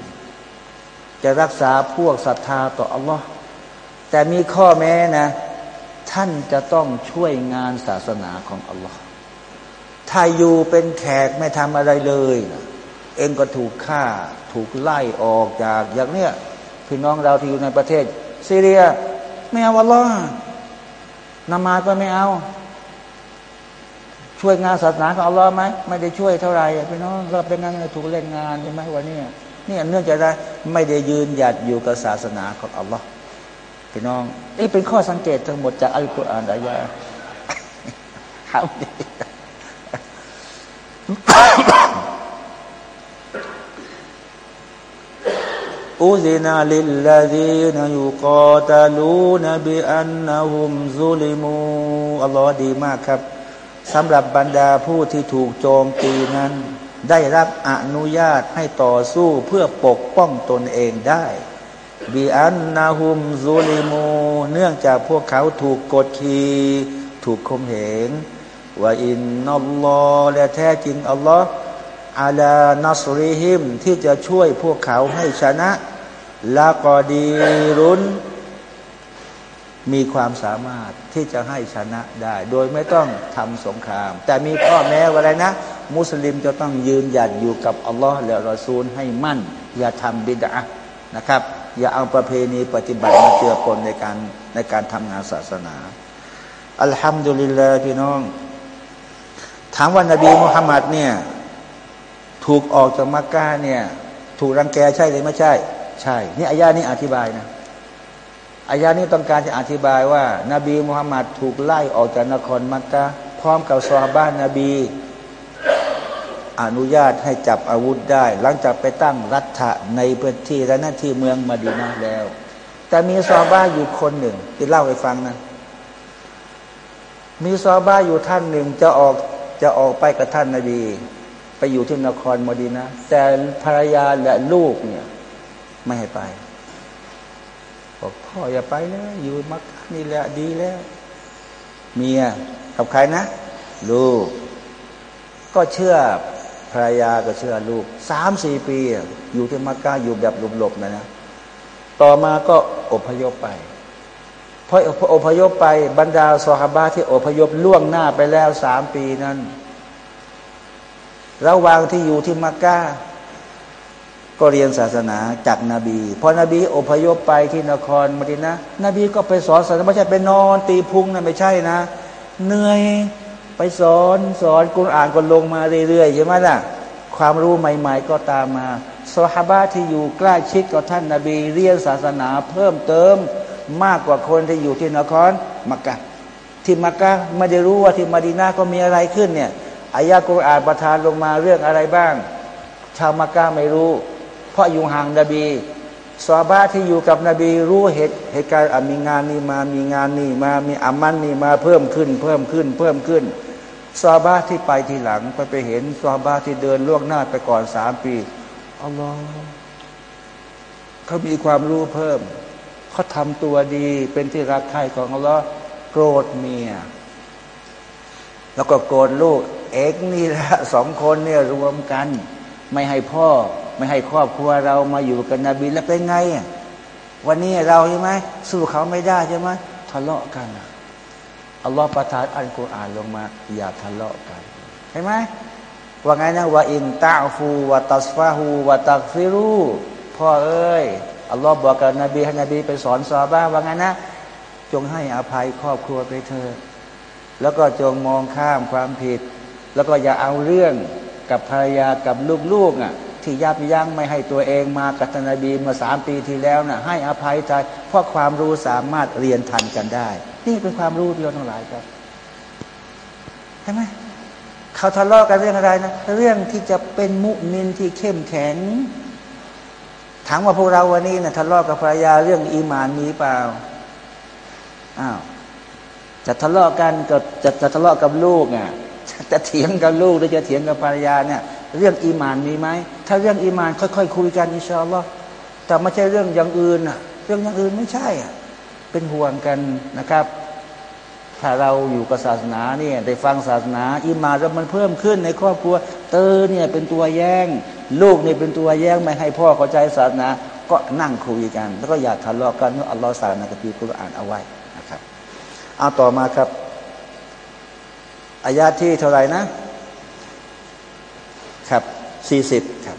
จะรักษาพวกศรัทธาต่ออัลลอฮ์ แต่มีข้อแม้นะ ท่านจะต้องช่วยงานศาสนาของอัลลอฮ์ถ้าอยู่เป็นแขกไม่ทำอะไรเลยนะเองก็ถูกฆ่า ถูกไล่ออกจากอย่างเนี้ยพี่น้องเราที่อยู่ในประเทศซีเรีย ไม่เอาอัลลอฮ์นมาก็ไม่เอา ช่วยงานศาสนาของอัลลอฮ์ไหมไม่ได้ช่วยเท่าไหร่พี่น้องเราเป็นงานถูกเล่นงานใช่ไหมวันนี้นี่เนื่องจากได้ไม่ได้ยืนหยัดอยู่กับศาสนาของอัลลอฮ์ พี่น้อง นี่เป็นข้อสังเกตทั้งหมดจากอัลกุรอานอายะครับอุซินาลิลลาดีนยุกาตาลูนบิอันนะฮุมซุลิมูอัลลอฮ์ดีมากครับสำหรับบรรดาผู้ที่ถูกโจมตีนั้น ได้รับอนุญาตให้ต่อสู้เพื่อปกป้องตนเองได้ บิอันนาฮุมซูลิมู เนื่องจากพวกเขาถูกกดขี่ถูกคมเหงว่าอินนัลลอฮ์และแท้จริงอัลลอฮ์อาลานัสริฮิม ที่จะช่วยพวกเขาให้ชนะลากอดีรุนมีความสามารถที่จะให้ชนะได้ โดยไม่ต้องทำสงคราม แต่มีข้อแม้ว่าอะไรนะ มุสลิมจะต้องยืนหยัดอยู่กับอัลลอฮ์และรอซูลให้มั่น อย่าทำบิดานะครับ อย่าเอาประเพณีปฏิบัติมาเจือปนในการในการทำงานศาสนา อัลฮัมดุลิลลาห์พี่น้อง ถามว่านบีมุฮัมมัดเนี่ยถูกออกจากมักกะเนี่ยถูกรังแกใช่หรือไม่ใช่ ใช่ นี่อายานี้อธิบายนะอายานี้ต้องการจะอธิบายว่า นบีมุฮัมมัดถูกไล่ออกจากนครมักกะพร้อมกับซอฮาบ้านนบี อนุญาตให้จับอาวุธได้ หลังจากไปตั้งรัฐะในพื้นที่และหน้าที่เมืองมาดีนาแล้ว แต่มีซอบ้าอยู่คนหนึ่ง ที่เล่าให้ฟังนะ มีซอบ้าอยู่ท่านหนึ่งจะออกจะออกไปกับท่านนาบีไปอยู่ที่นครมดีนะ แต่ภรรยาและลูกเนี่ย ไม่ให้ไปบอกพ่ออย่าไปเลยอยู่มักนี่แหละดีแล้ว เมียกับใครนะ ลูก ก็เชื่อ ภรรยาก็เชื่อลูกสามสี่ปี อยู่ที่มักกะอยู่แบบหลบๆนะนะ ต่อมาก็อพยพไปพออพยพไปบรรดาสหบาที่อพยพล่วงหน้าไปแล้วสามปีนั้นระหว่างที่อยู่ที่มักกะก็เรียนศาสนาจากนาบี พอนบีอพยพไปที่นครมดินะนบีก็ไปสอนศาสนาไม่ใช่ไปนอน ตีพุงนะไม่ใช่นะ เหนื่อย ไปสอนสอนกุณอ่านก็ลงมาเรื่อยๆใช่ไหมล่ะ ความรู้ใหม่ ๆ ก็ตามมาสฮาบะที่อยู่ใกล้ชิดกับท่านนาบีเรียนศาสนาเพิ่มเติมมากกว่าคนที่อยู่ที่นครมักกะที่มักกะไม่ได้รู้ว่าที่มาดีนาก็มีอะไรขึ้นเนี่ยอายะกุรอานประทานลงมาเรื่องอะไรบ้าง ชาวมักกะไม่รู้ เพราะอยู่ห่างนบีสวาบาที่อยู่กับนบีรู้เหตุเหตุการณ์มีงานนี้มามีงานนี้มามีอามันนี่มาเพิ่มขึ้น เพิ่มขึ้น เพิ่มขึ้น สวาบาที่ไปทีหลังไปไปเห็นสวาบาที่เดินล่วงหน้าไปก่อนสามปีอัลลอฮ์เขามีความรู้เพิ่ม เขาทำตัวดีเป็นที่รักใคร่ของอัลลอฮ์โกรธเมีย แล้วก็โกรธลูก เอกนี่แหละสองคนเนี่ยรวมกัน ไม่ให้พ่อ ไม่ให้ครอบครัวเรามาอยู่กับนบีแล้วเป็นไง วันนี้เราใช่ไหมสู้เขาไม่ได้ใช่ไหมทะเลาะกันอั ลลอฮฺประทานอัลกุรอานลงมา อย่าทะเลาะกันเห็นไหมว่าไงนะว่าอินตาฟูวาตัสฟาหูวาตักฟิรูพ่อเอ้ยอัลลอฮ์บอกกับนบีให้นบีไปสอนซอบ้าว่างั้นนะ จงให้อภัยครอบครัวไปเธอแล้วก็จงมองข้ามความผิด แล้วก็อย่าเอาเรื่องกับภรรยากับลูกๆอะที่ยับยั้งไม่ให้ตัวเองมากับนบีมาสามปีที่แล้วนะ่ะให้อภัยใจเพราะความรู้สามารถเรียนทันกันได้ นี่เป็นความรู้ที่เราทั้งหลายครับใช่ไหมเขาทะเลาะกันเรื่องอะไรนะ เรื่องที่จะเป็นมุมินที่เข้มแข็ง ถามว่าพวกเราวันนี้นะทะเลาะกับภรรยาเรื่องอีมานมีเปล่าอ้าวจะทะเลาะกันกับจะจะทะเลาะกับลูกอะจะเถียงกับลูกหรือจะเถียงกับภรรยาเนี่ย เรื่องอีมานมีไหมถ้าเรื่องอีมานค่อยๆคุยกันอินชาอัลลอฮ์แต่ไม่ใช่เรื่องอย่างอื่นอะเรื่องอย่างอื่นไม่ใช่อะเป็นห่วงกันนะครับ ถ้าเราอยู่กับศาสนาเนี่ยได้ฟังศาสนาอิมานแล้วมันเพิ่มขึ้นในครอบครัว เตอเนี่ยเป็นตัวแย่งลูกเนี่ยเป็นตัวแย่งไม่ให้พ่อเข้าใจศาสนา ก็นั่งคุยกัน แล้วก็อย่าทะเลาะกันเพราะอัลลอฮ์สั่งในกัมภีร์คุรอานเอาไว้นะครับเอาต่อมาครับอายาที่เท่าไหร่นะ ครับสี่สิบครับ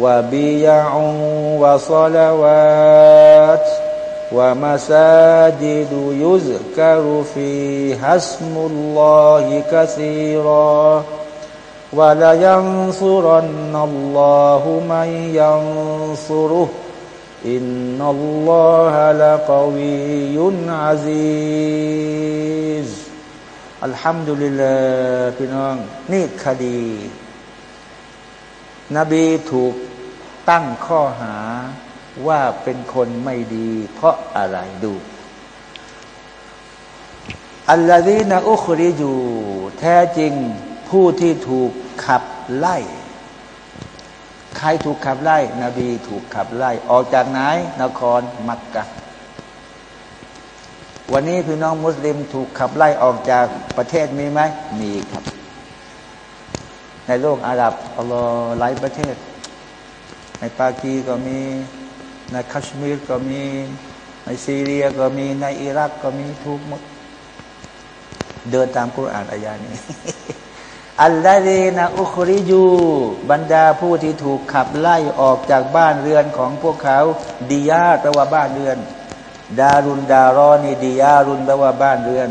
وبيع وصلوات ومساجد يذكر فيها اسم الله كثيرا ولينصرن الله من ينصره إن الله لقوي عزيز الحمد لله พี่น้องนี่คดี นบีถูกตั้งข้อหาว่าเป็นคนไม่ดี เพราะอะไรดูอัลลอฮีนะอุคริอยู่แท้จริงผู้ที่ถูกขับไล่ ใครถูกขับไล่ นบีถูกขับไล่ ออกจากไหนนครมักกะ วันนี้พี่น้องมุสลิมถูกขับไล่ออกจากประเทศมีไหมมีครับ ในโลกอาหรับอัลลอฮ์หลายประเทศ ในปากีก็มี ในคัชมีร์ก็มี ในซีเรียก็มีในอิรักก็มีทุกหมดเดินตามกุรอานอายานี้อัลลอฮีนะอุคริยูบรรดาผู้ที่ถูกขับไล่ออกจากบ้านเรือนของพวกเขาดิยาแปลว่าบ้านเรือน ดารุนดารอนีดิยารุนแปลว่าบ้านเรือน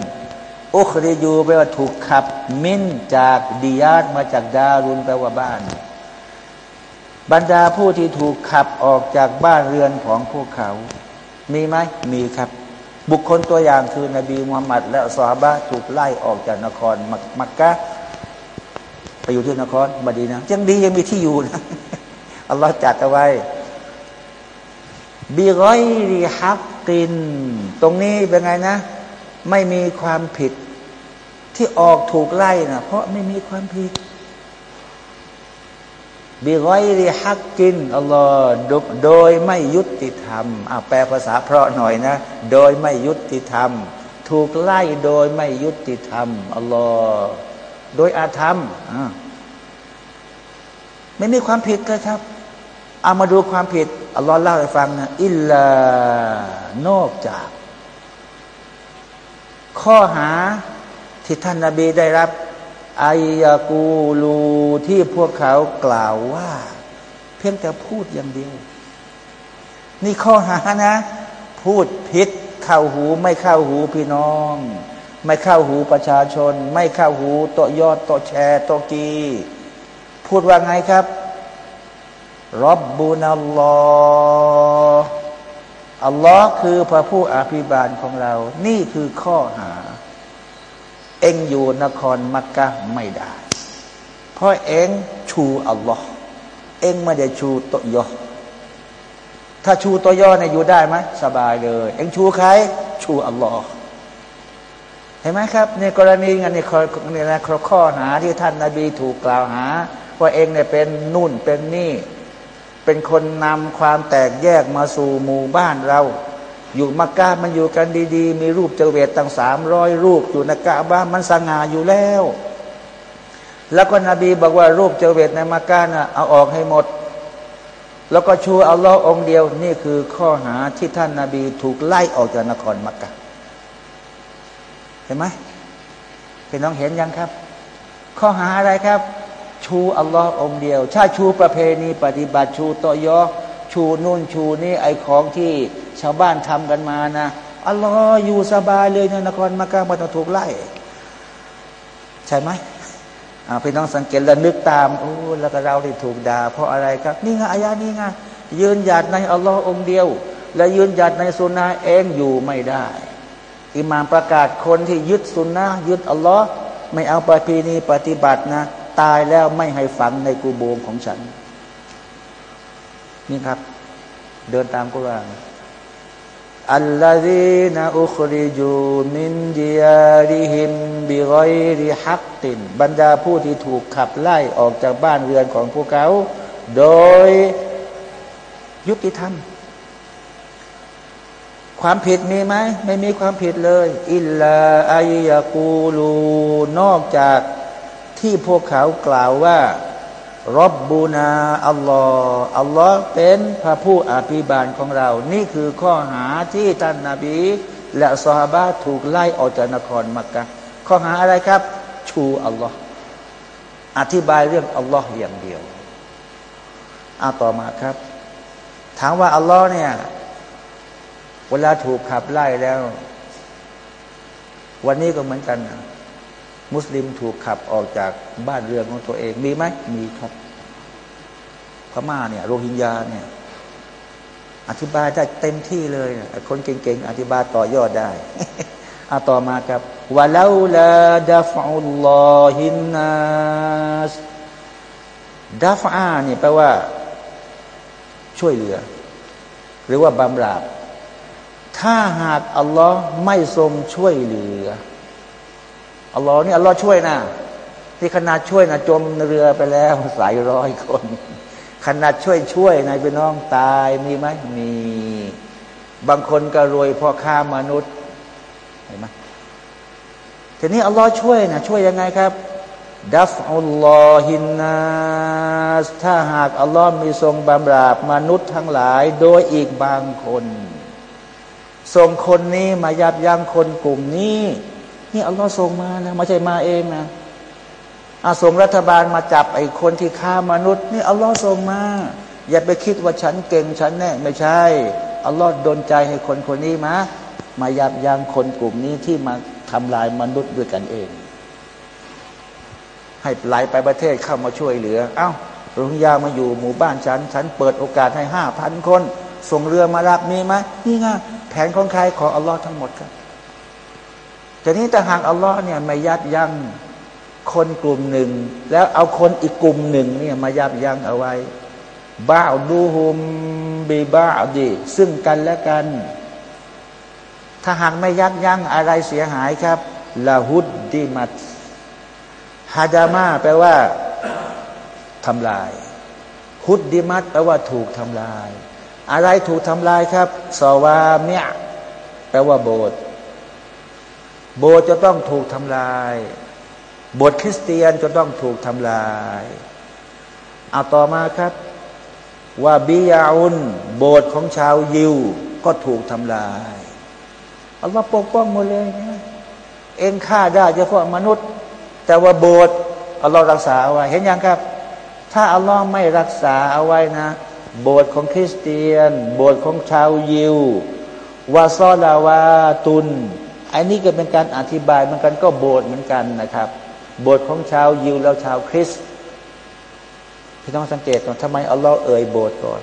อุคริยูแปลว่าถูกขับ มินจากดิยาตมาจากดารุนแปลว่าบ้าน บรรดาผู้ที่ถูกขับออกจากบ้านเรือนของพวกเขา มีไหมมีครับ บุคคลตัวอย่างคือนบีมุฮัมมัดและสฮาบะถูกไล่ออกจากนครมักมักกะไปอยู่ที่นครบดีนะยังดียังมีที่อยู่นะอัลลอฮ์จัดเอาไว้บีร้อยรีฮักกิน ตรงนี้เป็นไงนะ ไม่มีความผิด ที่ออกถูกไล่นะเพราะไม่มีความผิดบิร้อยรีฮักกินอัลลอฮ์โดยไม่ยุติธรรมอ่าแปลภาษาเพราะหน่อยนะ โดยไม่ยุติธรรม ถูกไล่โดยไม่ยุติธรรมอัลลอฮ์โดยอาธรรมอ่ไม่มีความผิดเลยครับเอามาดูความผิดอัลลอฮ์เล่าให้ฟังนะอิลลานอกจาก ข้อหาที่ท่านนาบีได้รับอายากูลูที่พวกเขากล่าวว่า เพียงแต่พูดอย่างเดียว นี่ข้อหานะ พูดผิดเข้าหูไม่เข้าหูพี่น้อง ไม่เข้าหูประชาชน ไม่เข้าหูโตยอดโตแชร์โตกีพูดว่าไงครับรับบุนัลลอฮ อัลลอฮ์คือพระผู้อภิบาลของเรา นี่คือข้อหา เองอยู่นครมักกะไม่ได้ เพราะเองชูอัลลอฮ์เองไม่ได้ชูโตยอถ้าชูตัวยอเนี่ยอยู่ได้ไหมสบายเลย เองชูใคร ชูอัลลอฮ์เห็นไหมครับ ในกรณีนี้ในนะข้อหาที่ท่านนาบีถูกกล่าวหา ว่าเองเนี่ยเป็นนุ่นเป็นนี่ เป็นคนนำความแตกแยกมาสู่หมู่บ้านเรา อยู่มักกะมันอยู่กันดีๆ มีรูปเจเวตตั้งสามร้อยรูป อยู่ในกะบ้านมันสง่าอยู่แล้ว แล้วก็นบีบอกว่ารูปเจเวตในมักกะน่ะเอาออกให้หมด แล้วก็ชูอัลลอฮ์องเดียวนี่คือข้อหาที่ท่านนาบีถูกไล่ออกจากนครมักกะเห็นไหมเป็นน้องเห็นยังครับ ข้อหาอะไรครับ ชูอัลลอฮ์องเดียวถ้าชูประเพณีปฏิบัติชูต่อยอชูนู่นชูนี่ไอของที่ชาวบ้านทำกันมานะอัลลอฮ์อยู่สบายเลยในนครมักกะมันต้องถูกไล่ ใช่ไหมอ่าพี่น้องสังเกตแล้วนึกตามโอ้แล้วก็เราที่ถูกด่าเพราะอะไรครับ นี่ไงอายานี่ไงยืนหยัดในอัลลอฮ์องเดียว และยืนหยัดในสุนนะเองอยู่ไม่ได้ อิหมามประกาศคนที่ยึดสุนนะยึดอัลลอฮ์ไม่เอาประเพณีปฏิบัตินะ ตายแล้วไม่ให้ฝังในกูโบงของฉัน นี่ครับ เดินตามกุรานอัลลอฮีนาอุคริจูมินดียาริฮิมบิรอยริฮักติน บรรดาผู้ที่ถูกขับไล่ออกจากบ้านเรือนของพวกเขา โดยยุติธรรม ความผิดมีไหม ไม่มีความผิดเลย อิลลาอายากูลู นอกจาก ที่พวกเขากล่าวว่ารบบูนาอัลลอฮ์อัลลอฮ์เป็นพระผู้อภิบาลของเรา นี่คือข้อหาที่ท่านนาบี และสฮาบะถูกไล่ออกจากนครมักกะข้อหาอะไรครับ ชูอัลลอฮ์อธิบายเรื่องอัลลอฮ์อย่างเดียวอาต่อมาครับ ถามว่าอัลลอฮ์เนี่ยเวลาถูกขับไล่แล้ว วันนี้ก็เหมือนกันนะ มุสลิมถูกขับออกจากบ้านเรือนของตัวเอง มีไหมมีครับพม่าเนี่ยโรฮิงญาเนี่ย อธิบายได้เต็มที่เลยคนเก่งๆ อธิบายต่อยอดได้อาต่อมาครับวะลาลาดาฟอุลลอฮินนัสดาฟอาเนี่ยแปลว่า ช่วยเหลือ หรือว่าบำราบ ถ้าหากอัลลอฮ์ไม่ทรงช่วยเหลือ อัลลอฮ์นี่อัลลอฮ์ช่วยนะที่ขนาดช่วยนะจมเรือไปแล้วสายร้อยคน ขนาดช่วยช่วยนายพี่น้องตายมีไหมมี บางคนก็รวยเพราะฆ่ามนุษย์เห็นไหมทีนี้อัลลอฮ์ช่วยนะช่วยยังไงครับดัฟอัลลอฮินนาสถ้าหากอัลลอฮ์มีทรงบำราบมนุษย์ทั้งหลาย โดยอีกบางคนส่งคนนี้มายับยั้งคนกลุ่มนี้ นี่อัลลอฮ์ส่งมานะไม่ใช่มาเองนะอาส่งรัฐบาลมาจับไอ้คนที่ฆ่ามนุษย์ นี่อัลลอฮ์ส่งมา อย่าไปคิดว่าฉันเก่งฉันแน่ไม่ใช่อัลลอฮ์ดนใจให้คนคนนี้มามายับยั้งคนกลุ่มนี้ที่มาทำลายมนุษย์ด้วยกันเอง ให้ไหลไปประเทศเข้ามาช่วยเหลือ เอา้าโรงยามาอยู่หมู่บ้านฉัน ฉันเปิดโอกาสให้ห้าพันคน ส่งเรือมารับมีไหมนี่ไงแผนของใครขออัลลอฮ์ทั้งหมดครับ แต่นี้แต่หากอัลลอฮ์เนี่ยมายัดยั้งคนกลุ่มหนึ่ง แล้วเอาคนอีกกลุ่มหนึ่งเนี่ยมายับยั้งเอาไว้บ้าดูฮุมบีบ้าดีซึ่งกันและกัน ถ้าหากไม่ยับยั้งอะไรเสียหายครับละหุดดีมัดฮาดามาแปลว่าทำลายฮุดดีมัดแปลว่าถูกทำลาย อะไรถูกทำลายครับสวาเมียแปลว่าโบสถ์ โบสถ์จะต้องถูกทำลาย โบสถ์คริสเตียนจะต้องถูกทำลายเอาต่อมาครับว่าบิยาอุนโบสถ์ของชาวยิว ก็ถูกทำลายอัลลอฮ์ปกป้องหมดเลยนะเองฆ่าได้เฉพาะมนุษย์ แต่ว่าโบสถ์อัลลอฮ์รักษาเอาไว้ เห็นยังครับ ถ้าอัลลอฮ์ไม่รักษาเอาไว้นะ โบสถ์ของคริสเตียน โบสถ์ของชาวยิววาซอลาวาตุน อันนี้ก็เป็นการอธิบายเหมือนกันก็โบสถ์เหมือนกันนะครับ โบสถ์ของชาวยิวแล้วชาวคริสต์พี่ต้องสังเกตก่อนทำไมอัลลอฮ์เอ่ยโบสถ์ก่อน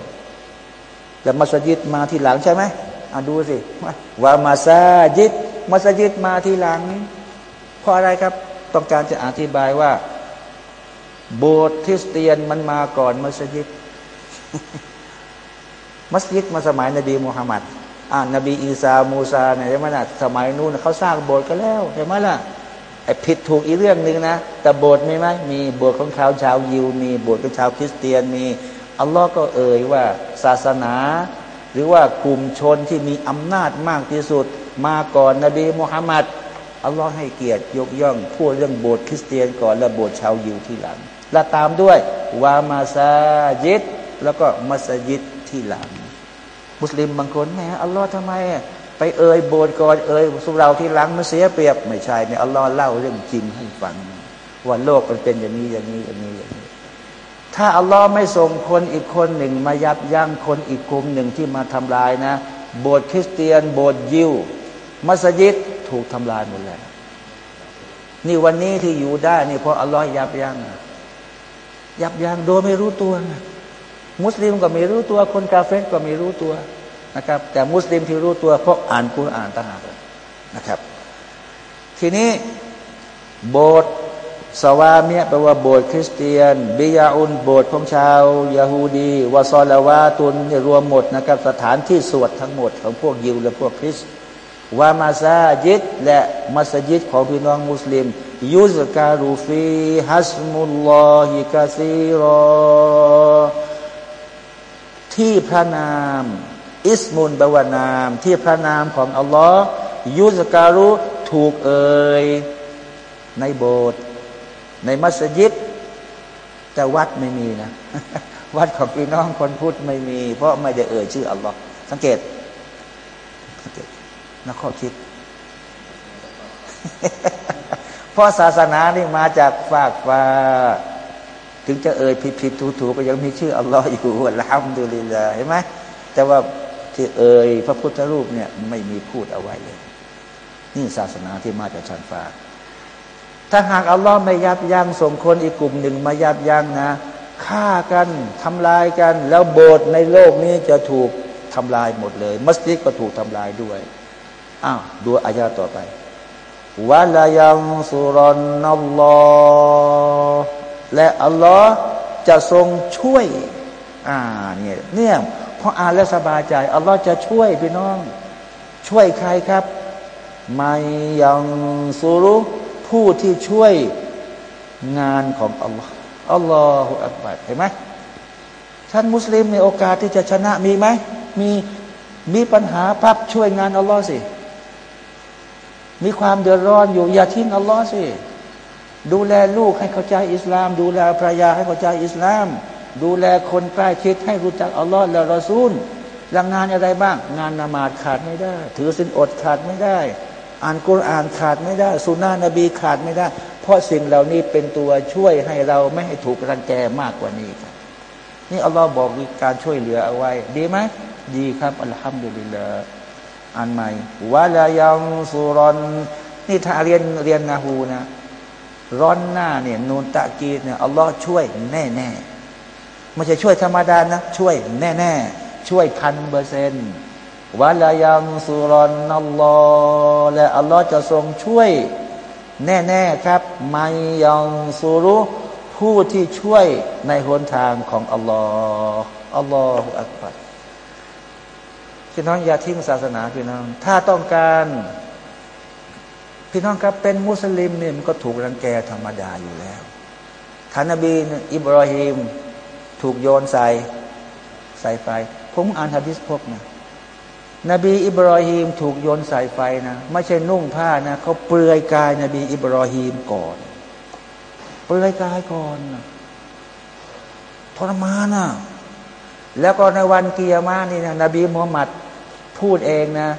แล้วมัสยิดมาทีหลังใช่ไหมอะดูสิว่ามาซาจิดมัสยิดมาทีหลังเพราะอะไรครับ ต้องการจะอธิบายว่า โบสถ์คริสเตียนมันมาก่อนมัสยิด มัสยิดมาสมัยนบีมุฮัมมัด อ่านบีอีสามูซาเนี่ยใช่ไหมล่ะสมัยนู้นเขาสร้างโบสถ์กันแล้วใช่ไหมล่ะไอ้ผิดถูกอีเรื่องหนึ่งนะ แต่โบสถ์มีไหมมีโบสถ์ของชาวชาวยิวมีโบสถ์ของชาวคริสเตียนมีอัลลอฮ์ก็เอ่ยว่าศาสนา หรือว่ากลุ่มชนที่มีอำนาจมากที่สุด มาก่อนนบีมุฮัมมัดอัลลอฮ์ให้เกียรติยกย่องพูดเรื่องโบสถ์คริสเตียนก่อนแล้วโบสถ์ชาวยิวที่หลัง และตามด้วยวามาซาจิดแล้วก็มัสยิดที่หลัง มุสลิมบางคนแม่อัลลอฮ์ทำไม ไปเอ่ยโบสถ์ก่อนเอ่ยสุเราที่หลังมันเสียเปรียบ ไม่ใช่เนี่ยอัลลอฮ์เล่าเรื่องจริงให้ฟังว่าโลกมันเป็นอย่างนี้อย่างนี้อย่างนี้อย่างนี้ ถ้าอัลลอฮ์ไม่ส่งคนอีกคนหนึ่งมายับยั้งคนอีกกลุ่มหนึ่งที่มาทำลายนะ โบสถ์คริสเตียน โบสถ์ยิวมัสยิดถูกทำลายหมดแล้วนี่วันนี้ที่อยู่ได้นี่เพราะอัลลอฮ์ยับยั้งยับยั้งโดยไม่รู้ตัวนะ มุสลิมก็ไม่รู้ตัวคนกาเฟสก็ไม่รู้ตัวนะครับ แต่มุสลิมที่รู้ตัวเพราะอ่านกุรอ่านต่างหากนะครับ ทีนี้โบสถ์สวามีแปลว่าโบสถ์คริสเตียนบิยาอุนโบสถ์ของชาวยาฮูดีวาซอลาวาตุนเนี่ยรวมหมดนะครับ สถานที่สวดทั้งหมดของพวกยิวและพวกคริสวามาซาจิดและมัสยิดของพี่น้องมุสลิม ยุสการูฟีฮัสมุลลอฮิกาซีรอ ที่พระนาม อิสมุนบวนาม ที่พระนามของอัลลอฮ์ยุสการุถูกเอ่ยในโบสถ์ในมัสยิด แต่วัดไม่มีนะ วัดของพี่น้องคนพุทธไม่มี เพราะไม่ได้เอ่ยชื่ออัลลอฮ์สังเกตสังเกตนักข้อคิดเพราะศาสนานี่มาจากฝากฟ้า ถึงจะเอ่ยผิดผิดถูถูไปยังมีชื่ออัลลอฮ์อยู่ละฮัมดุลิลลาเห็นไหมแต่ว่าที่เอ่ยพระพุทธรูปเนี่ยไม่มีพูดเอาไว้เลย นี่ศาสนาที่มาจากชั้นฟ้าถ้าหากอัลลอฮ์ไม่ยับยั้งส่งคนอีกกลุ่มหนึ่งมายับยั้งนะฆ่ากันทำลายกัน แล้วโบสถ์ในโลกนี้จะถูกทำลายหมดเลย มัสยิดก็ถูกทำลายด้วยอ้าวดูอายาต่อไปวะลายังสุรนัลลอฮ์ และอัลลอฮ์จะทรงช่วย อ่าเนี่ยเนี่ยพออ่านแล้วสบายใจ อัลลอฮ์จะช่วยพี่น้อง ช่วยใครครับไม่ยังสูรุผู้ที่ช่วยงานของอัลลอฮ์อัลลอฮฺอักบัดเห็นไหมท่านมุสลิมในโอกาสที่จะชนะมีไหมมีมีปัญหาพับช่วยงานอัลลอฮ์สิ มีความเดือดร้อนอยู่อย่าทิ้งอัลลอฮ์สิ ดูแลลูกให้เข้าใจอิสลาม ดูแลภรรยาให้เข้าใจอิสลาม ดูแลคนใกล้ชิดให้รู้จักอัลลอฮ์และรอซูลลังงานอะไรบ้าง งานนามาดขาดไม่ได้ ถือสินอดขาดไม่ได้ อ่านกุรอานขาดไม่ได้สุนานะนบีขาดไม่ได้ เพราะสิ่งเหล่านี้เป็นตัวช่วยให้เราไม่ให้ถูกรังแกมากกว่านี้ครับ นี่อัลลอฮ์บอกการช่วยเหลือเอาไว้ ดีไหมดีครับอัลฮัมดุลิลลาห์อ่านใหม่วะลายังสุรอนนี่ถ้าเรียนเรียนนาฮูนะ ร้อนหน้าเนี่ยนูนตะกีเนี่ยอัลลอฮ์ช่วยแน่แน่ไม่ใช่ช่วยธรรมดานะ ช่วยแน่แน่ช่วยพันเปอร์เซนต์วะลายัมสุรอนนัลลอฮ์และอัลลอฮ์จะทรงช่วย แน่แน่ครับไม่ยังสุรุผู้ที่ช่วยในหนทางของอัลลอฮ์อัลลอฮฺอักบัรพี่น้องอย่าทิ้งศาสนาพี่น้อง ถ้าต้องการ พี่น้องครับเป็นมุสลิมเนี่ยมันก็ถูกรังแกธรรมดาอยู่แล้วท่านนบีอิบราฮิมถูกโยนใส่ใส่ไฟ ผมอ่านฮะดิษพบนะนบีอิบราฮิมถูกโยนใส่ไฟนะไม่ใช่นุ่งผ้านะเขาเปลือยกายนบีอิบราฮิมก่อน เปลือยกายก่อนทรมานนะแล้วก็ในวันกิยามานี่นะนบีมุฮัมมัดพูดเองนะ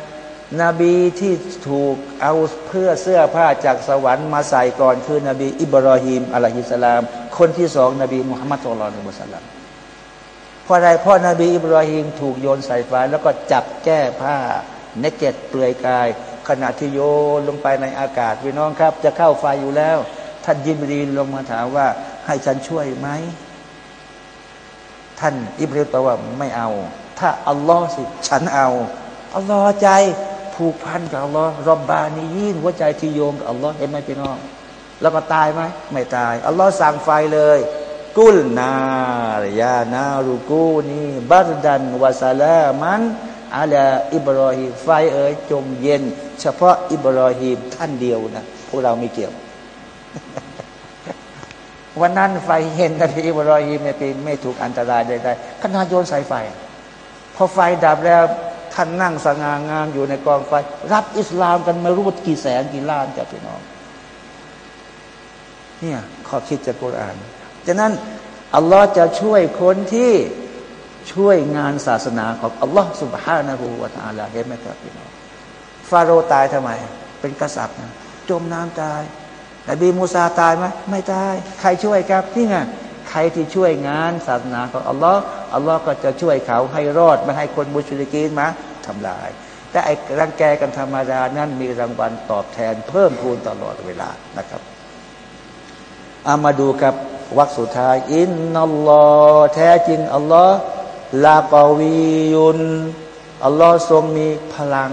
นบีที่ถูกเอาเพื่อเสื้อผ้าจากสวรรค์มาใส่ก่อน คือนบี อิบรอฮิมอะลัยฮิสสลาม คนที่สองนบีมุฮัมมัดสุลลัลมุสลัมเพราะอะไรเพราะนบีอิบราฮิมถูกโยนใส่ไฟแล้วก็จับแก้ผ้าเนเกตเปลือยกาย ขณะที่โยนลงไปในอากาศพี่น้องครับ จะเข้าไฟอยู่แล้ว ท่านยิบรีนลงมาถามว่า ให้ฉันช่วยไหมท่านอิบราฮิมตอบว่าไม่เอา ถ้าอัลลอฮ์สิฉันเอาอัลลอฮ์ใจ ผูกพันกับอัลลอฮ์รบบานียิ่งหัวใจที่โยงกับอัลลอฮ์เห็นไหมพี่น้องแล้วก็ตายไหมไม่ตาย อัลลอฮ์สั่งไฟเลย กุลนารยานารูกูนีบัรดันวาซาลามันอาลาอิบรอฮีไฟเอ๋ยจงเย็น เฉพาะอิบรอฮีท่านเดียวนะพวกเราไม่เกี่ยว วันนั้นไฟเห็นนบีอิบรอฮีไม่เป็นไม่ถูกอันตรายใดๆขนาดโยนสายไฟ พอไฟดับแล้ว ท่านนั่งสง่างามอยู่ในกองไฟ รับอิสลามกันไม่รู้กี่แสนกี่ล้านจ้ะพี่น้อง เนี่ยข้อคิดจากกุรอานฉะนั้นอัลลอฮ์จะช่วยคนที่ช่วยงานศาสนาของอัลลอฮ์สุบฮานะฮูวาตาลาเห็นไหมครับพี่น้องฟาโรห์ตายทำไม เป็นกษัตริย์นะจมน้ำตายนบีมูซาตายไหมไม่ตาย ใครช่วยครับนี่ไง ใครที่ช่วยงานศาสนาของอัลลอฮ์อัลลอฮ์ก็จะช่วยเขาให้รอดไม่ให้คนมุชลิกีนมาทำลาย แต่ไอ้รังแกกันธรรมดานั้นมีรางวัลตอบแทนเพิ่มพูนตลอดเวลานะครับเอามาดูครับวักสุดท้าย อินนัลลอฮ์แท้จริงอัลลอฮ์ลากอวียุนอัลลอฮ์ทรงมีพลัง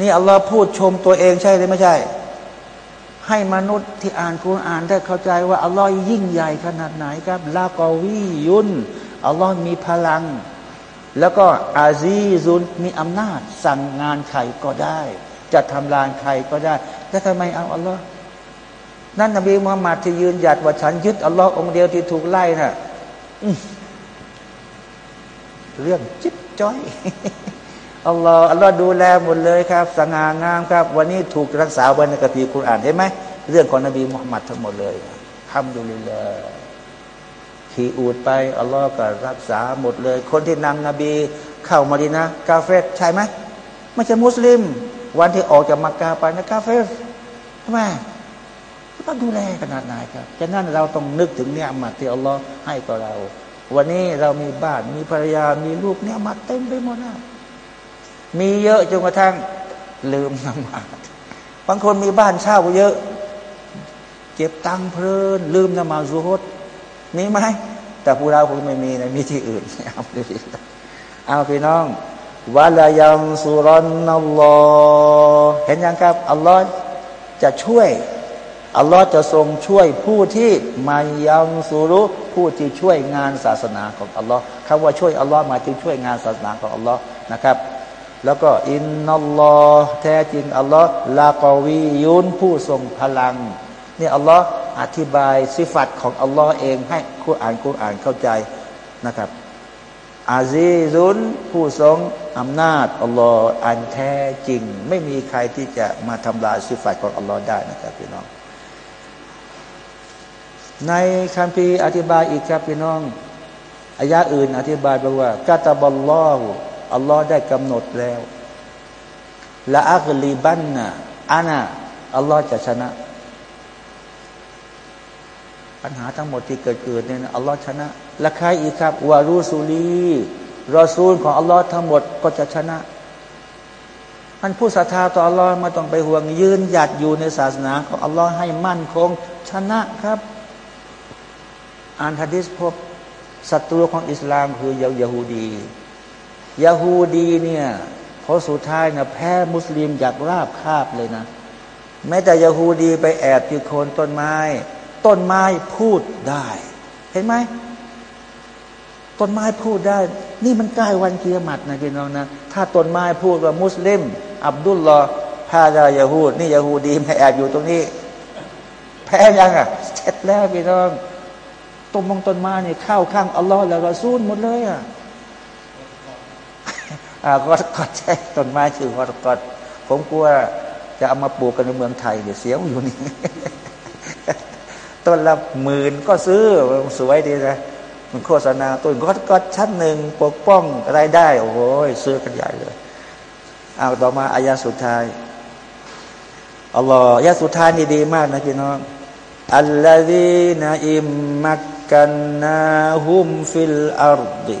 นี่อัลลอฮ์พูดชมตัวเองใช่หรือไม่ใช่ ให้มนุษย์ที่อ่านคุรอ่านได้เข้าใจว่าอัลลอฮ์ยิ่งใหญ่ขนาดไหนครับลากอวียุนอัลลอฮ์มีพลัง แล้วก็อาซีซุนมีอำนาจ สั่งงานใครก็ได้ จะทำลายใครก็ได้แล้วทำไมเอาอัลลอฮ์นั่นนบีมุฮัมมัดที่ยืนหยัดว่าฉันยึดอัลลอฮ์องเดียวที่ถูกไล่นะ่ะเรื่องจิ๊บจ้อย อัลลอฮ์อัลลอฮ์ดูแลหมดเลยครับสง่างามครับ วันนี้ถูกรักษาไว้ในกัมภีร์คุรอานเห็นไหมเรื่องของนบีมุฮัมมัดทั้งหมดเลยทำดูลิลาขี่อูดไปอัลลอฮ์ก็รักษาหมดเลย คนที่นำนบีเข้ามาดีนะกาเฟสใช่ไหมไม่ใช่มุสลิม วันที่ออกจากมักกะไปนะกาเฟสทำไมต้องดูแลขนาดไหนครับฉะนั้นเราต้องนึกถึงเนี่ยมาที่อัลลอฮ์ให้กับเรา วันนี้เรามีบ้านมีภรรยามีลูกเนี่ยมาเต็มไปหมดนะ มีเยอะจนกระทั่งลืมนมาบางคนมีบ้านเช่าเยอะ เก็บตังเพลิน ลืมนมาซูฮดมีไหมแต่พวกเราคงไม่มีนะมีที่อื่นเอาไปเอาพี่น้องวะลายังสุรนนัลลอฮ์เห็นยังครับ อัลลอฮ์จะช่วย อัลลอฮ์จะทรงช่วยผู้ที่มายังสุรุผู้ที่ช่วยงานศาสนาของอัลลอฮ์คำว่าช่วยอัลลอฮ์มาถึงช่วยงานศาสนาของอัลลอฮ์นะครับ แล้วก็อินนัลลอฮ์แท้จริงอัลลอฮ์ลากอวียุนผู้ทรงพลังนี่อัลลอฮ์อธิบายสิฟัตของอัลลอฮ์เองให้คูอ่านคูอ่านเข้าใจนะครับอาซีซุนผู้ทรงอำนาจอัลลอฮ์อันแท้จริง ไม่มีใครที่จะมาทำลายสิฟัตของอัลลอฮ์ได้นะครับพี่น้อง ในคัมภีร์อธิบายอีกครับพี่น้องอายะอื่นอธิบายบอกว่ากาตาบัลลอฮ์ อัลลอฮ์ได้กำหนดแล้วละอักลีบันนะอานะอัลลอฮ์จะชนะ ปัญหาทั้งหมดที่เกิดเกิดเนี่ยอัลลอฮ์ชนะและใครอีกครับวารุสุลีรอซูลของอัลลอฮ์ทั้งหมดก็จะชนะท่านผู้ศรัทธาต่ออัลลอฮ์มาต้องไปห่วงยืนหยัดอยู่ในศาสนาของอัลลอฮ์ให้มั่นคงชนะครับ อ่านฮะดิษพบศัตรูของอิสลามคือยาวยาฮูดี ยาฮูดีเนี่ยพอสุดท้ายนะแพ้มุสลิมจากราบคาบเลยนะ แม้แต่ยาฮูดีไปแอบที่โคนต้นไม้ ต้นไม้พูดได้ เห็นไหมต้นไม้พูดได้ นี่มันใกล้วันเกียรตินะพี่น้องนะ ถ้าต้นไม้พูดว่ามุสลิม อับดุลลอฮ์พาดายาฮูดนี่ยาฮูดีไม่แอบอยู่ตรงนี้ แพ้ยังอะเช็ดแล้วพี่น้องต้นมงต้นไม้เนี่ยเข้าข้างอัลลอฮ์แล้วก็ซูนหมดเลยอะ ก็ก็ใช่ต้นไม้ชื่อฮอตกอดผมกลัวจะเอามาปลูกกันในเมืองไทยเดี๋ยวเสียวอยู่นี่ต้นละหมื่นก็ซื้อสวยดีนะมันโฆษณาตัวก็ก็ชั้นหนึ่งปกป้องรายได้ โอ้โหซื้อกันใหญ่เลยเอาต่อมาอายาสุดท้ายอัลลอฮ์อายาสุดท้ายนี่ดีมากนะพี่น้องอัลลอฮีนอิมมักกันนาฮุมฟิลอาร์ดี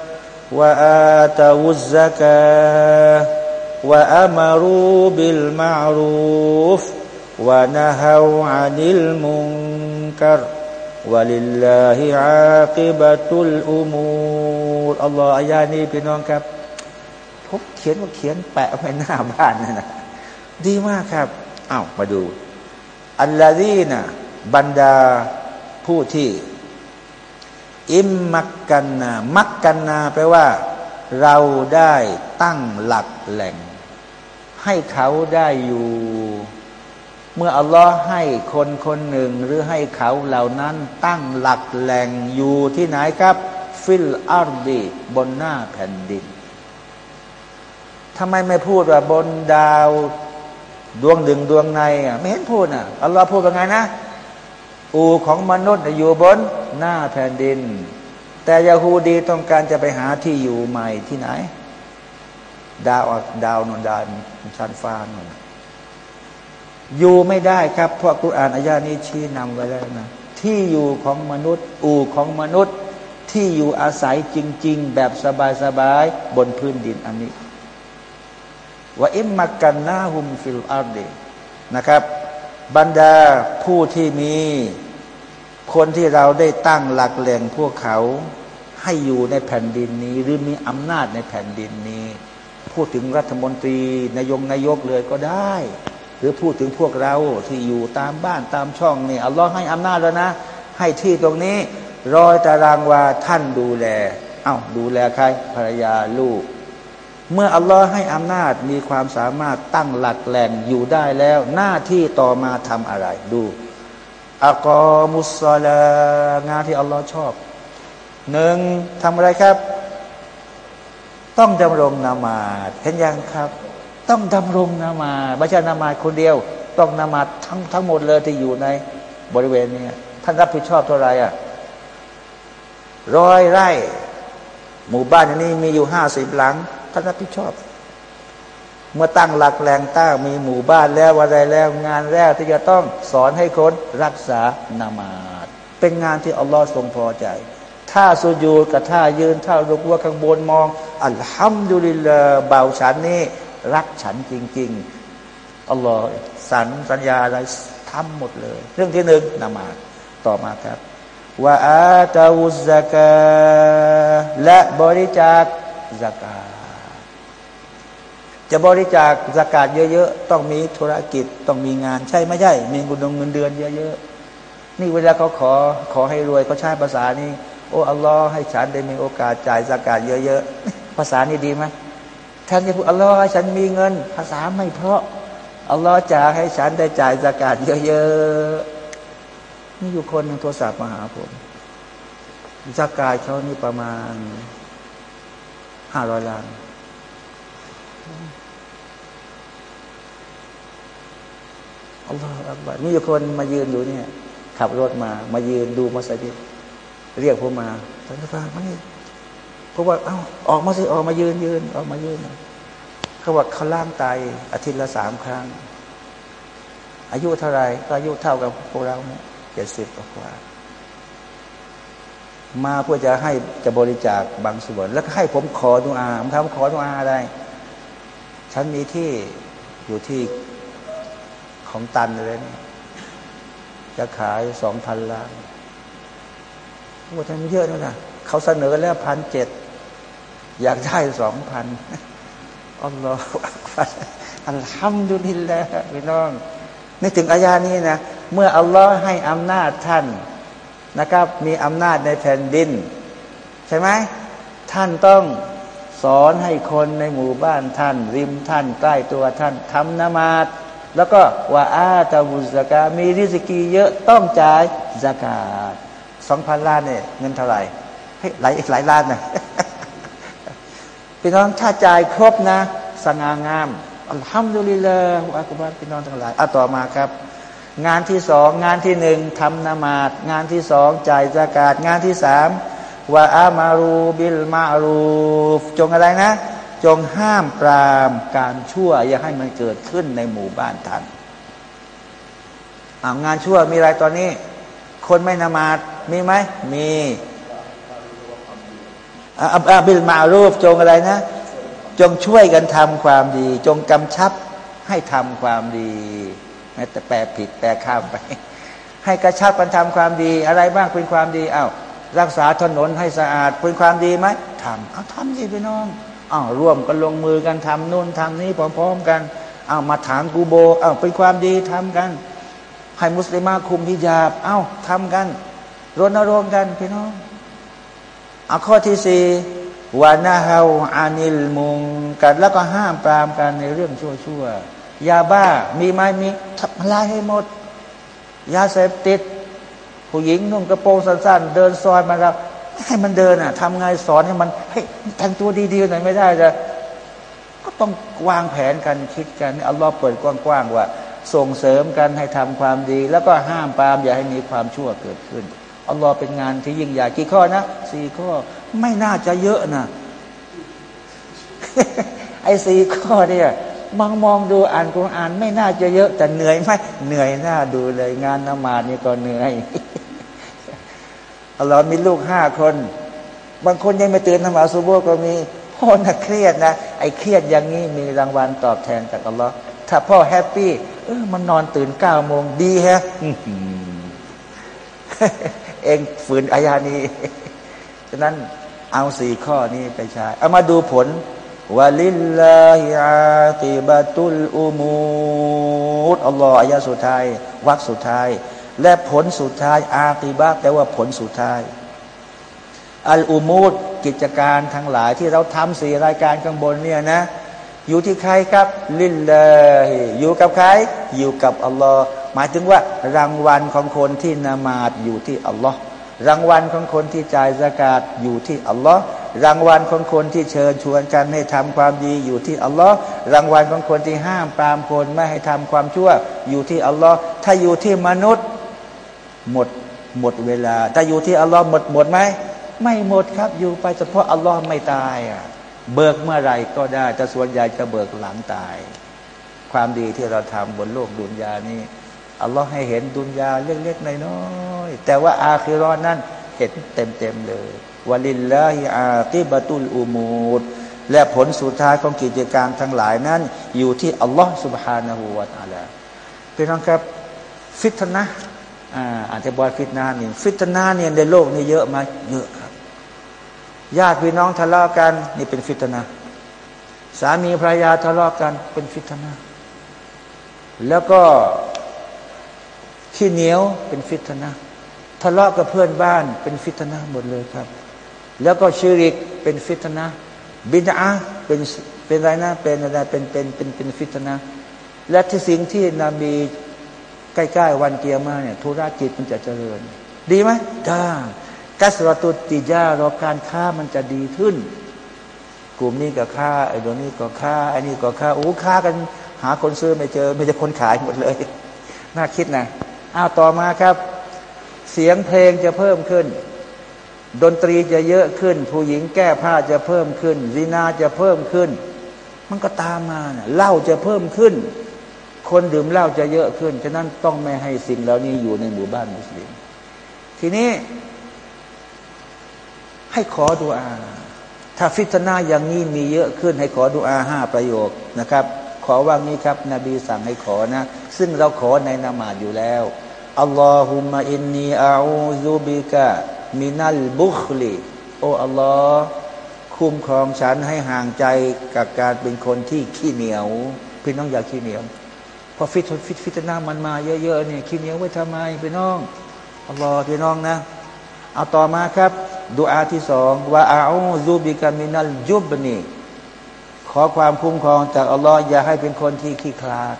ว่าตาวุซกาวะอามารูบิลมารูฟวะนะฮาวอนิลมุนกรวะลิลลาฮิอาคิบะตุลอุมูรอัลลอฮฺอายานี้พี่น้องครับผมเขียนว่าเขียนแปะไว้หน้าบ้านนะนะดีมากครับอ้าวมาดู الذين บรรดาผู้ที่ إن مكنا مكنا แปลว่า เราได้ตั้งหลักแหล่ง ให้เขาได้อยู่ เมื่ออัลลอฮ์ให้คนคนหนึ่งหรือให้เขาเหล่านั้นตั้งหลักแหล่งอยู่ที่ไหนครับ في الأرض บนหน้าแผ่นดินทำไมไม่พูดว่าบนดาว ดวงดึงดวงในอะไม่เห็นพูดอะอัลลอฮ์พูดว่าไงนะ อูของมนุษย์อยู่บนหน้าแผ่นดิน แต่ยาฮูดีต้องการจะไปหาที่อยู่ใหม่ที่ไหน ดาวดาวนนดานชั้นฟ้านนอยู่ไม่ได้ครับเพราะกุรอานอายานี้ชี้นำไว้แล้วนะที่อยู่ของมนุษย์ อูของมนุษย์ที่อยู่อาศัยจริง ๆ แบบสบายๆบนพื้นดินอันนี้ว่าإن مكناهم في الأرض นะครับ บรรดาผู้ที่มี คนที่เราได้ตั้งหลักแหล่งพวกเขาให้อยู่ในแผ่นดินนี้ หรือมีอำนาจในแผ่นดินนี้ พูดถึงรัฐมนตรีนายงนายกเลยก็ได้ หรือพูดถึงพวกเราที่อยู่ตามบ้านตามช่องนี่อัลลอฮ์ให้อำนาจแล้วนะ ให้ที่ตรงนี้รอยตารางวาท่านดูแล เอา้าดูแลใครภรรยาลูก เมื่ออัลลอฮ์ให้อำนาจมีความสามารถตั้งหลักแหล่งอยู่ได้แล้ว หน้าที่ต่อมาทำอะไรดูอักอมุสลางานที่อัลลอฮ์ชอบหนึ่งทำอะไรครับ ต้องดำรงนามาเห็นยังครับ ต้องดำรงนามาไม่ใช่นามาคนเดียว ต้องนามาทั้งทั้งหมดเลยที่อยู่ในบริเวณนี้ท่านรับผิดชอบเท่าไหรอะร้อยไร่ หมู่บ้านนี้มีอยู่ห้าสิบหลัง ท่ารับผิดชอบ เมื่อตั้งหลักแหล่งตั้งมีหมู่บ้านแล้วอะไรแล้วงานแรกที่จะต้องสอนให้คนรักษานามาตเป็นงานที่อัลลอฮ์ทรงพอใจถ้าสุญูกับท่ายืนท่าลุกว่าข้างบนมอง อัลฮัมดุลิลลาเบาฉันนี่รักฉันจริง ๆอัลลอฮ์สัญสัญญาอะไรทำหมดเลย เรื่องที่หนึ่งนามาตต่อมาครับว่าอาตาอุซกาและบริจาคซากา จะบริจาคสกาดเยอะๆ ต้องมีธุรกิจต้องมีงาน ใช่ไม่ใช่ มีเงินเงินเดือนเยอะๆ นี่เวลาเขาขอขอให้รวยเขาใช้ภาษานี้ โอ้อัลลอฮ์ให้ฉันได้มีโอกาสจ่ายสกาดเยอะๆ ภาษานี้ดีไหมท่านจะพูดอัลลอฮ์ให้ฉันมีเงิน ภาษาไม่เพราะอัลลอฮ์จะให้ฉันได้จ่ายสกาดเยอะๆ นี่อยู่คนหนึ่งโทรศัพท์มาหาผมสกาดเขานี่ประมาณห้าร้อยล้าน อัลลอฮฺอัลลอฮฺมีคนมายืนอยู่เนี่ย ขับรถมา มายืนดูมัสยิดเรียกผมมาท่านผู้ฟังมานี่เพราะว่าเอ้าออกมาสิออกมายืนยืนออกมายืนเขาบอกเขาล่างตายอาทิตย์ละสามครั้ง อายุเท่าไรก็อายุเท่ากับพวกเราเนี่ยเจ็ดสิบกว่า มาเพื่อจะให้จะบริจาคบางส่วน แล้วก็ให้ผมขอดุอาผมทำขอดุอาอะไร ฉันมีที่อยู่ที่ ของตันเลยนี่จะขายสองพันล้านว่าทำเยอะนะนะเขาเสนอแล้วพันเจ็ดอยากได้สองพันอัลลอฮฺอัลฮัมดุลิลลาห์พี่น้องนึกถึงอายานี้นะ เมื่ออัลลอฮ์ให้อำนาจท่านนะครับ มีอำนาจในแผ่นดิน ใช่ไหมท่านต้องสอนให้คนในหมู่บ้านท่าน ริมท่าน ใกล้ตัวท่านทำนมาด แล้วก็ว่าอาตาบุสกามีริสกีเยอะต้องจ่ายสกาดสองพันล้านเนี่ยเงินเท่าไหร่เฮ้หลายอีกหลายล้านนะพี่น้องถ้าจ่ายครบนะ สง่างามอัลฮัมดุลิลลาฮฺอักบารพี่น้องทั้งหลายเอาต่อมาครับ งานที่สองงานที่หนึ่งทำนมาดงานที่สองจ่ายสกาดงานที่สามว่าอามารูบิลมารูฟจงอะไรนะ จงห้ามปรามการชั่ว อย่าให้มันเกิดขึ้นในหมู่บ้านท่านงานชั่วมีอะไรตอนนี้ คนไม่นมาดมีไหมมีอาบิลมารูฟจงอะไรนะ จงช่วยกันทำความดี จงกำชับให้ทำความดีแม้แต่แปลผิดแปลข้ามไป ให้กระชับกันทำความดี อะไรบ้างเป็นความดีอา้าวรักษาถนนให้สะอาดเป็นความดีไหมทำเอาทำสิพี่น้อง อ้าวร่วมกันลงมือกันทำนู่นทำนี้พร้อมๆกันอ้าวมาถามกูโบอ้าวเป็นความดีทำกัน ให้มุสลิมาคุมฮิญาบอ้าวทำกันรณรงค์กันพี่น้องเอาข้อที่สี่วานาฮาอานิลมุงกันแล้วก็ห้ามปรามกันในเรื่องชั่วๆยาบ้ามีไหมมีทำลายให้หมด ยาเสพติด ผู้หญิงนุ่งกระโปรงสั้นๆ เดินซอยมาแล้ว ให้มันเดินอะทำไงสอนให้มันเฮ้ยแต่งตัวดีๆหน่อยไม่ได้จะก็ต้องวางแผนกันคิดกันอัลลอฮ์เปิดกว้างๆว่า ส่งเสริมกันให้ทำความดี แล้วก็ห้ามปามอย่าให้มีความชั่วเกิดขึ้นอัลลอฮ์เป็นงานที่ยิ่งใหญ่กี่ข้อนะสี่ข้อไม่น่าจะเยอะนะไอ้สี่ข้อเนี่ยมองมองดูอ่านกุรอานไม่น่าจะเยอะ แต่เหนื่อยไหมเหนื่อยหน้าดูเลยงานนมาดนี่ก็เหนื่อย อัลลอฮ์มีลูกห้าคน บางคนยังไม่ตื่นนมาซูโบก็มีพ่อน่ะเครียดนะ ไอ้เครียดอย่างนี้มีรางวัลตอบแทนจากอัลลอฮ์ถ้าพ่อแฮปปี้เออมันนอนตื่นเก้าโมงดีฮะเองฝืนอายานี้ฉะนั้นเอาสี่ข้อนี้ไปใช้ เอามาดูผลวะลิลลาฮิอาติบะตุลอุมูดอัลลอฮ์อายาสุดท้ายวักสุดท้าย และผลสุดท้ายอาติบะแปลว่าผลสุดท้าย อัลอุมูดกิจการทั้งหลายที่เราทำสี่รายการข้างบนเนี่ยนะ อยู่ที่ใครครับ ลิลลาฮอยู่กับใคร อยู่กับอัลลอฮ์หมายถึงว่ารางวัลของคนที่นามาดอยู่ที่อัลลอฮ์รางวัลของคนที่จ่ายสกาดอยู่ที่อัลลอฮ์รางวัลของคนที่เชิญชวนกันให้ทำความดีอยู่ที่อัลลอฮ์รางวัลของคนที่ห้ามปรามคนไม่ให้ทำความชั่วอยู่ที่อัลลอฮ์ถ้าอยู่ที่มนุษย์ หมดหมดเวลาถ้าอยู่ที่อัลลอฮ์หมดหมดไหมไม่หมดครับอยู่ไปเฉพาะอัลลอฮ์ไม่ตายอ่ะเบิกเมื่อไรก็ได้แต่ส่วนใหญ่จะเบิกหลังตาย ความดีที่เราทำบนโลกดุนยานี้อัลลอฮ์ให้เห็นดุนยาเล็กๆน้อยๆแต่ว่าอาคิรอนนั้นเห็นเต็มๆเลยวลิลลาฮิอาติบะตุลอุมูดและผลสุดท้ายของกิจการทั้งหลายนั้น อยู่ที่อัลลอฮ์ سبحانه และ تعالى พี่น้องครับ ฟิตนะ อ่าอาจจะบอกฟิตนาเนี่ยฟิตนาเนี่ยในโลกนี้เยอะมาเยอะครับญาติพี่น้องทะเลาะกัน นี่เป็นฟิตนา สามีภรรยาทะเลาะกันเป็นฟิตนา แล้วก็ขี้เหนียวเป็นฟิตนะทะเลาะกับเพื่อนบ้านเป็นฟิตนะหมดเลยครับ แล้วก็ชิริกเป็นฟิตนะบิดาเป็นเป็นไรนะเป็นอะไรเป็นเป็นเป็นเป็นฟิตนะและที่สิ่งที่นบี ใกล้ๆวันเกียร์มาเนี่ยธุรกิจมันจะเจริญ ดีไหมได้กัสรตุติจารอการค้ามันจะดีขึ้น กลุ่มนี้ก็ค้าไอ้ตัวนี้ก็ค้าไอ้นี่ก็ค้าโอ้ค้ากันหาคนซื้อไม่เจอไม่จะคนขายหมดเลย น่าคิดนะอ้าวต่อมาครับ เสียงเพลงจะเพิ่มขึ้น ดนตรีจะเยอะขึ้น ผู้หญิงแก้ผ้าจะเพิ่มขึ้นซีนาจะเพิ่มขึ้น มันก็ตามมาเนะเหล้าจะเพิ่มขึ้น คนดื่มเหล้าจะเยอะขึ้น ฉะนั้นต้องไม่ให้สิ่งเหล่านี้อยู่ในหมู่บ้านมุสลิม ทีนี้ ให้ขอดุอา ถ้าฟิตนาอย่างนี้มีเยอะขึ้น ให้ขอดุอาห้าประโยคนะครับ ขอว่างี้ครับ นบีสั่งให้ขอนะ ซึ่งเราขอในนามาดอยู่แล้วاللهم إني أعوذ بك من البخل โออัลลอฮ์คุ้มครองฉันให้ห่างไกลกับการเป็นคนที่ขี้เหนียว พี่น้องอย่าขี้เหนียว พอฟิตฟิตฟิตนามันมาเยอะๆเนี่ยขี้เหนียวไว้ทำไมพี่น้องอัลลอฮ์พี่น้องนะ เอาต่อมาครับดูอาที่สองว่าอาอูซูบิกามินัลยุบนีขอความคุ้มครองจากอัลลอฮ์อย่าให้เป็นคนที่ขี้คลาด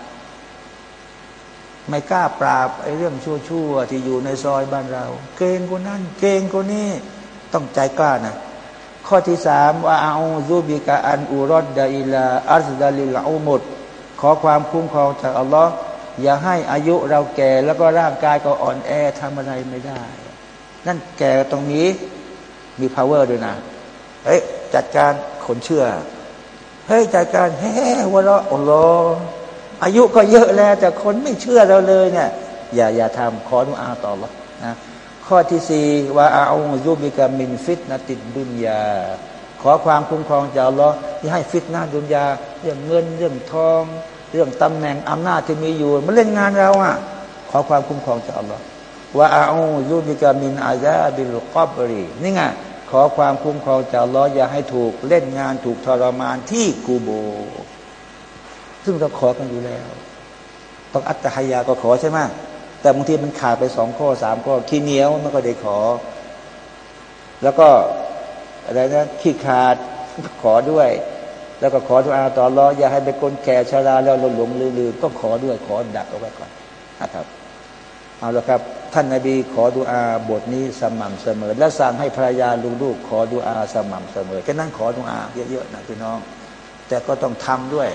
ไม่กล้าปราบไอ้เรื่องชั่วๆที่อยู่ในซอยบ้านเรา เกงคนนั้นเกงคนนี้ต้องใจกล้านะข้อที่สามว่าอาอูซูบิกาอันอูรอดดาอิลาอัลดาลิลอูมุด ขอความคุ้มครองจากอัลลอฮ์อย่าให้อายุเราแก่แล้วก็ร่างกายก็อ่อนแอทำอะไรไม่ได้ นั่นแก่ตรงนี้มี power ด้วยนะเฮ้ยจัดการคนเชื่อเฮ้ยจัดการเฮ้วะละอัลลอฮ์อายุก็เยอะแล้ว แต่คนไม่เชื่อเราเลยเนี่ยอย่าอย่าทำขอดุอาต่อละนะข้อที่สี่ว่าอาอูยุบิกามินฟิตนติดดุนยา ขอความคุ้มครองจากอัลลอฮ์ที่ให้ฟิตนาดุนยา เรื่องเงินเรื่องทอง เรื่องตำแหน่งอำนาจที่มีอยู่มันเล่นงานเราอะขอความคุ้มครองจากอัลลอฮ์ว่าอาอูยุบิกามินอาซาบิลกอบรีนี่ไงขอความคุ้มครองจากอัลลอฮ์อย่าให้ถูกเล่นงานถูกทรมานที่กูโบ ซึ่งเราขอกันอยู่แล้ว ต้องอัตฮยาก็ขอใช่ไหมแต่บางทีมันขาดไปสองข้อสามข้อขี้เหนียวมันก็ได้ขอ แล้วก็อะไรนะขี้ขาดขอด้วย แล้วก็ขอทุอาต่อรออย่าให้เป็นคนแก่ชราแล้วหลงหลงลืมก็ขอด้วยขอดักเอาไว้ก่อนนะครับเอาละครับ ท่านนาบีขอดุอาบทนี้สม่ำเสมอ และสั่งให้ภรรยาลูกๆขอดุอาสม่ำเสมอแค่นั้นขอดุอาเยอะๆนะพี่น้อง แต่ก็ต้องทำด้วย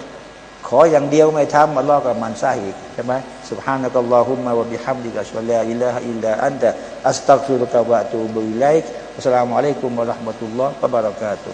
ขออย่างเดียวไม่ทำมัลลอกกับมันซาอีกใช่ไหมสุบฮานะกัลลอฮุมมะวะบิฮัมดิกะชวะลาอิลลาฮอิลลาอันตะอัสตักฟิรุกะวะตูบุอิลัยกอัสสลามุอะลัยกุมวะราะห์มะตุลลอฮ์วะบะเราะกาตุ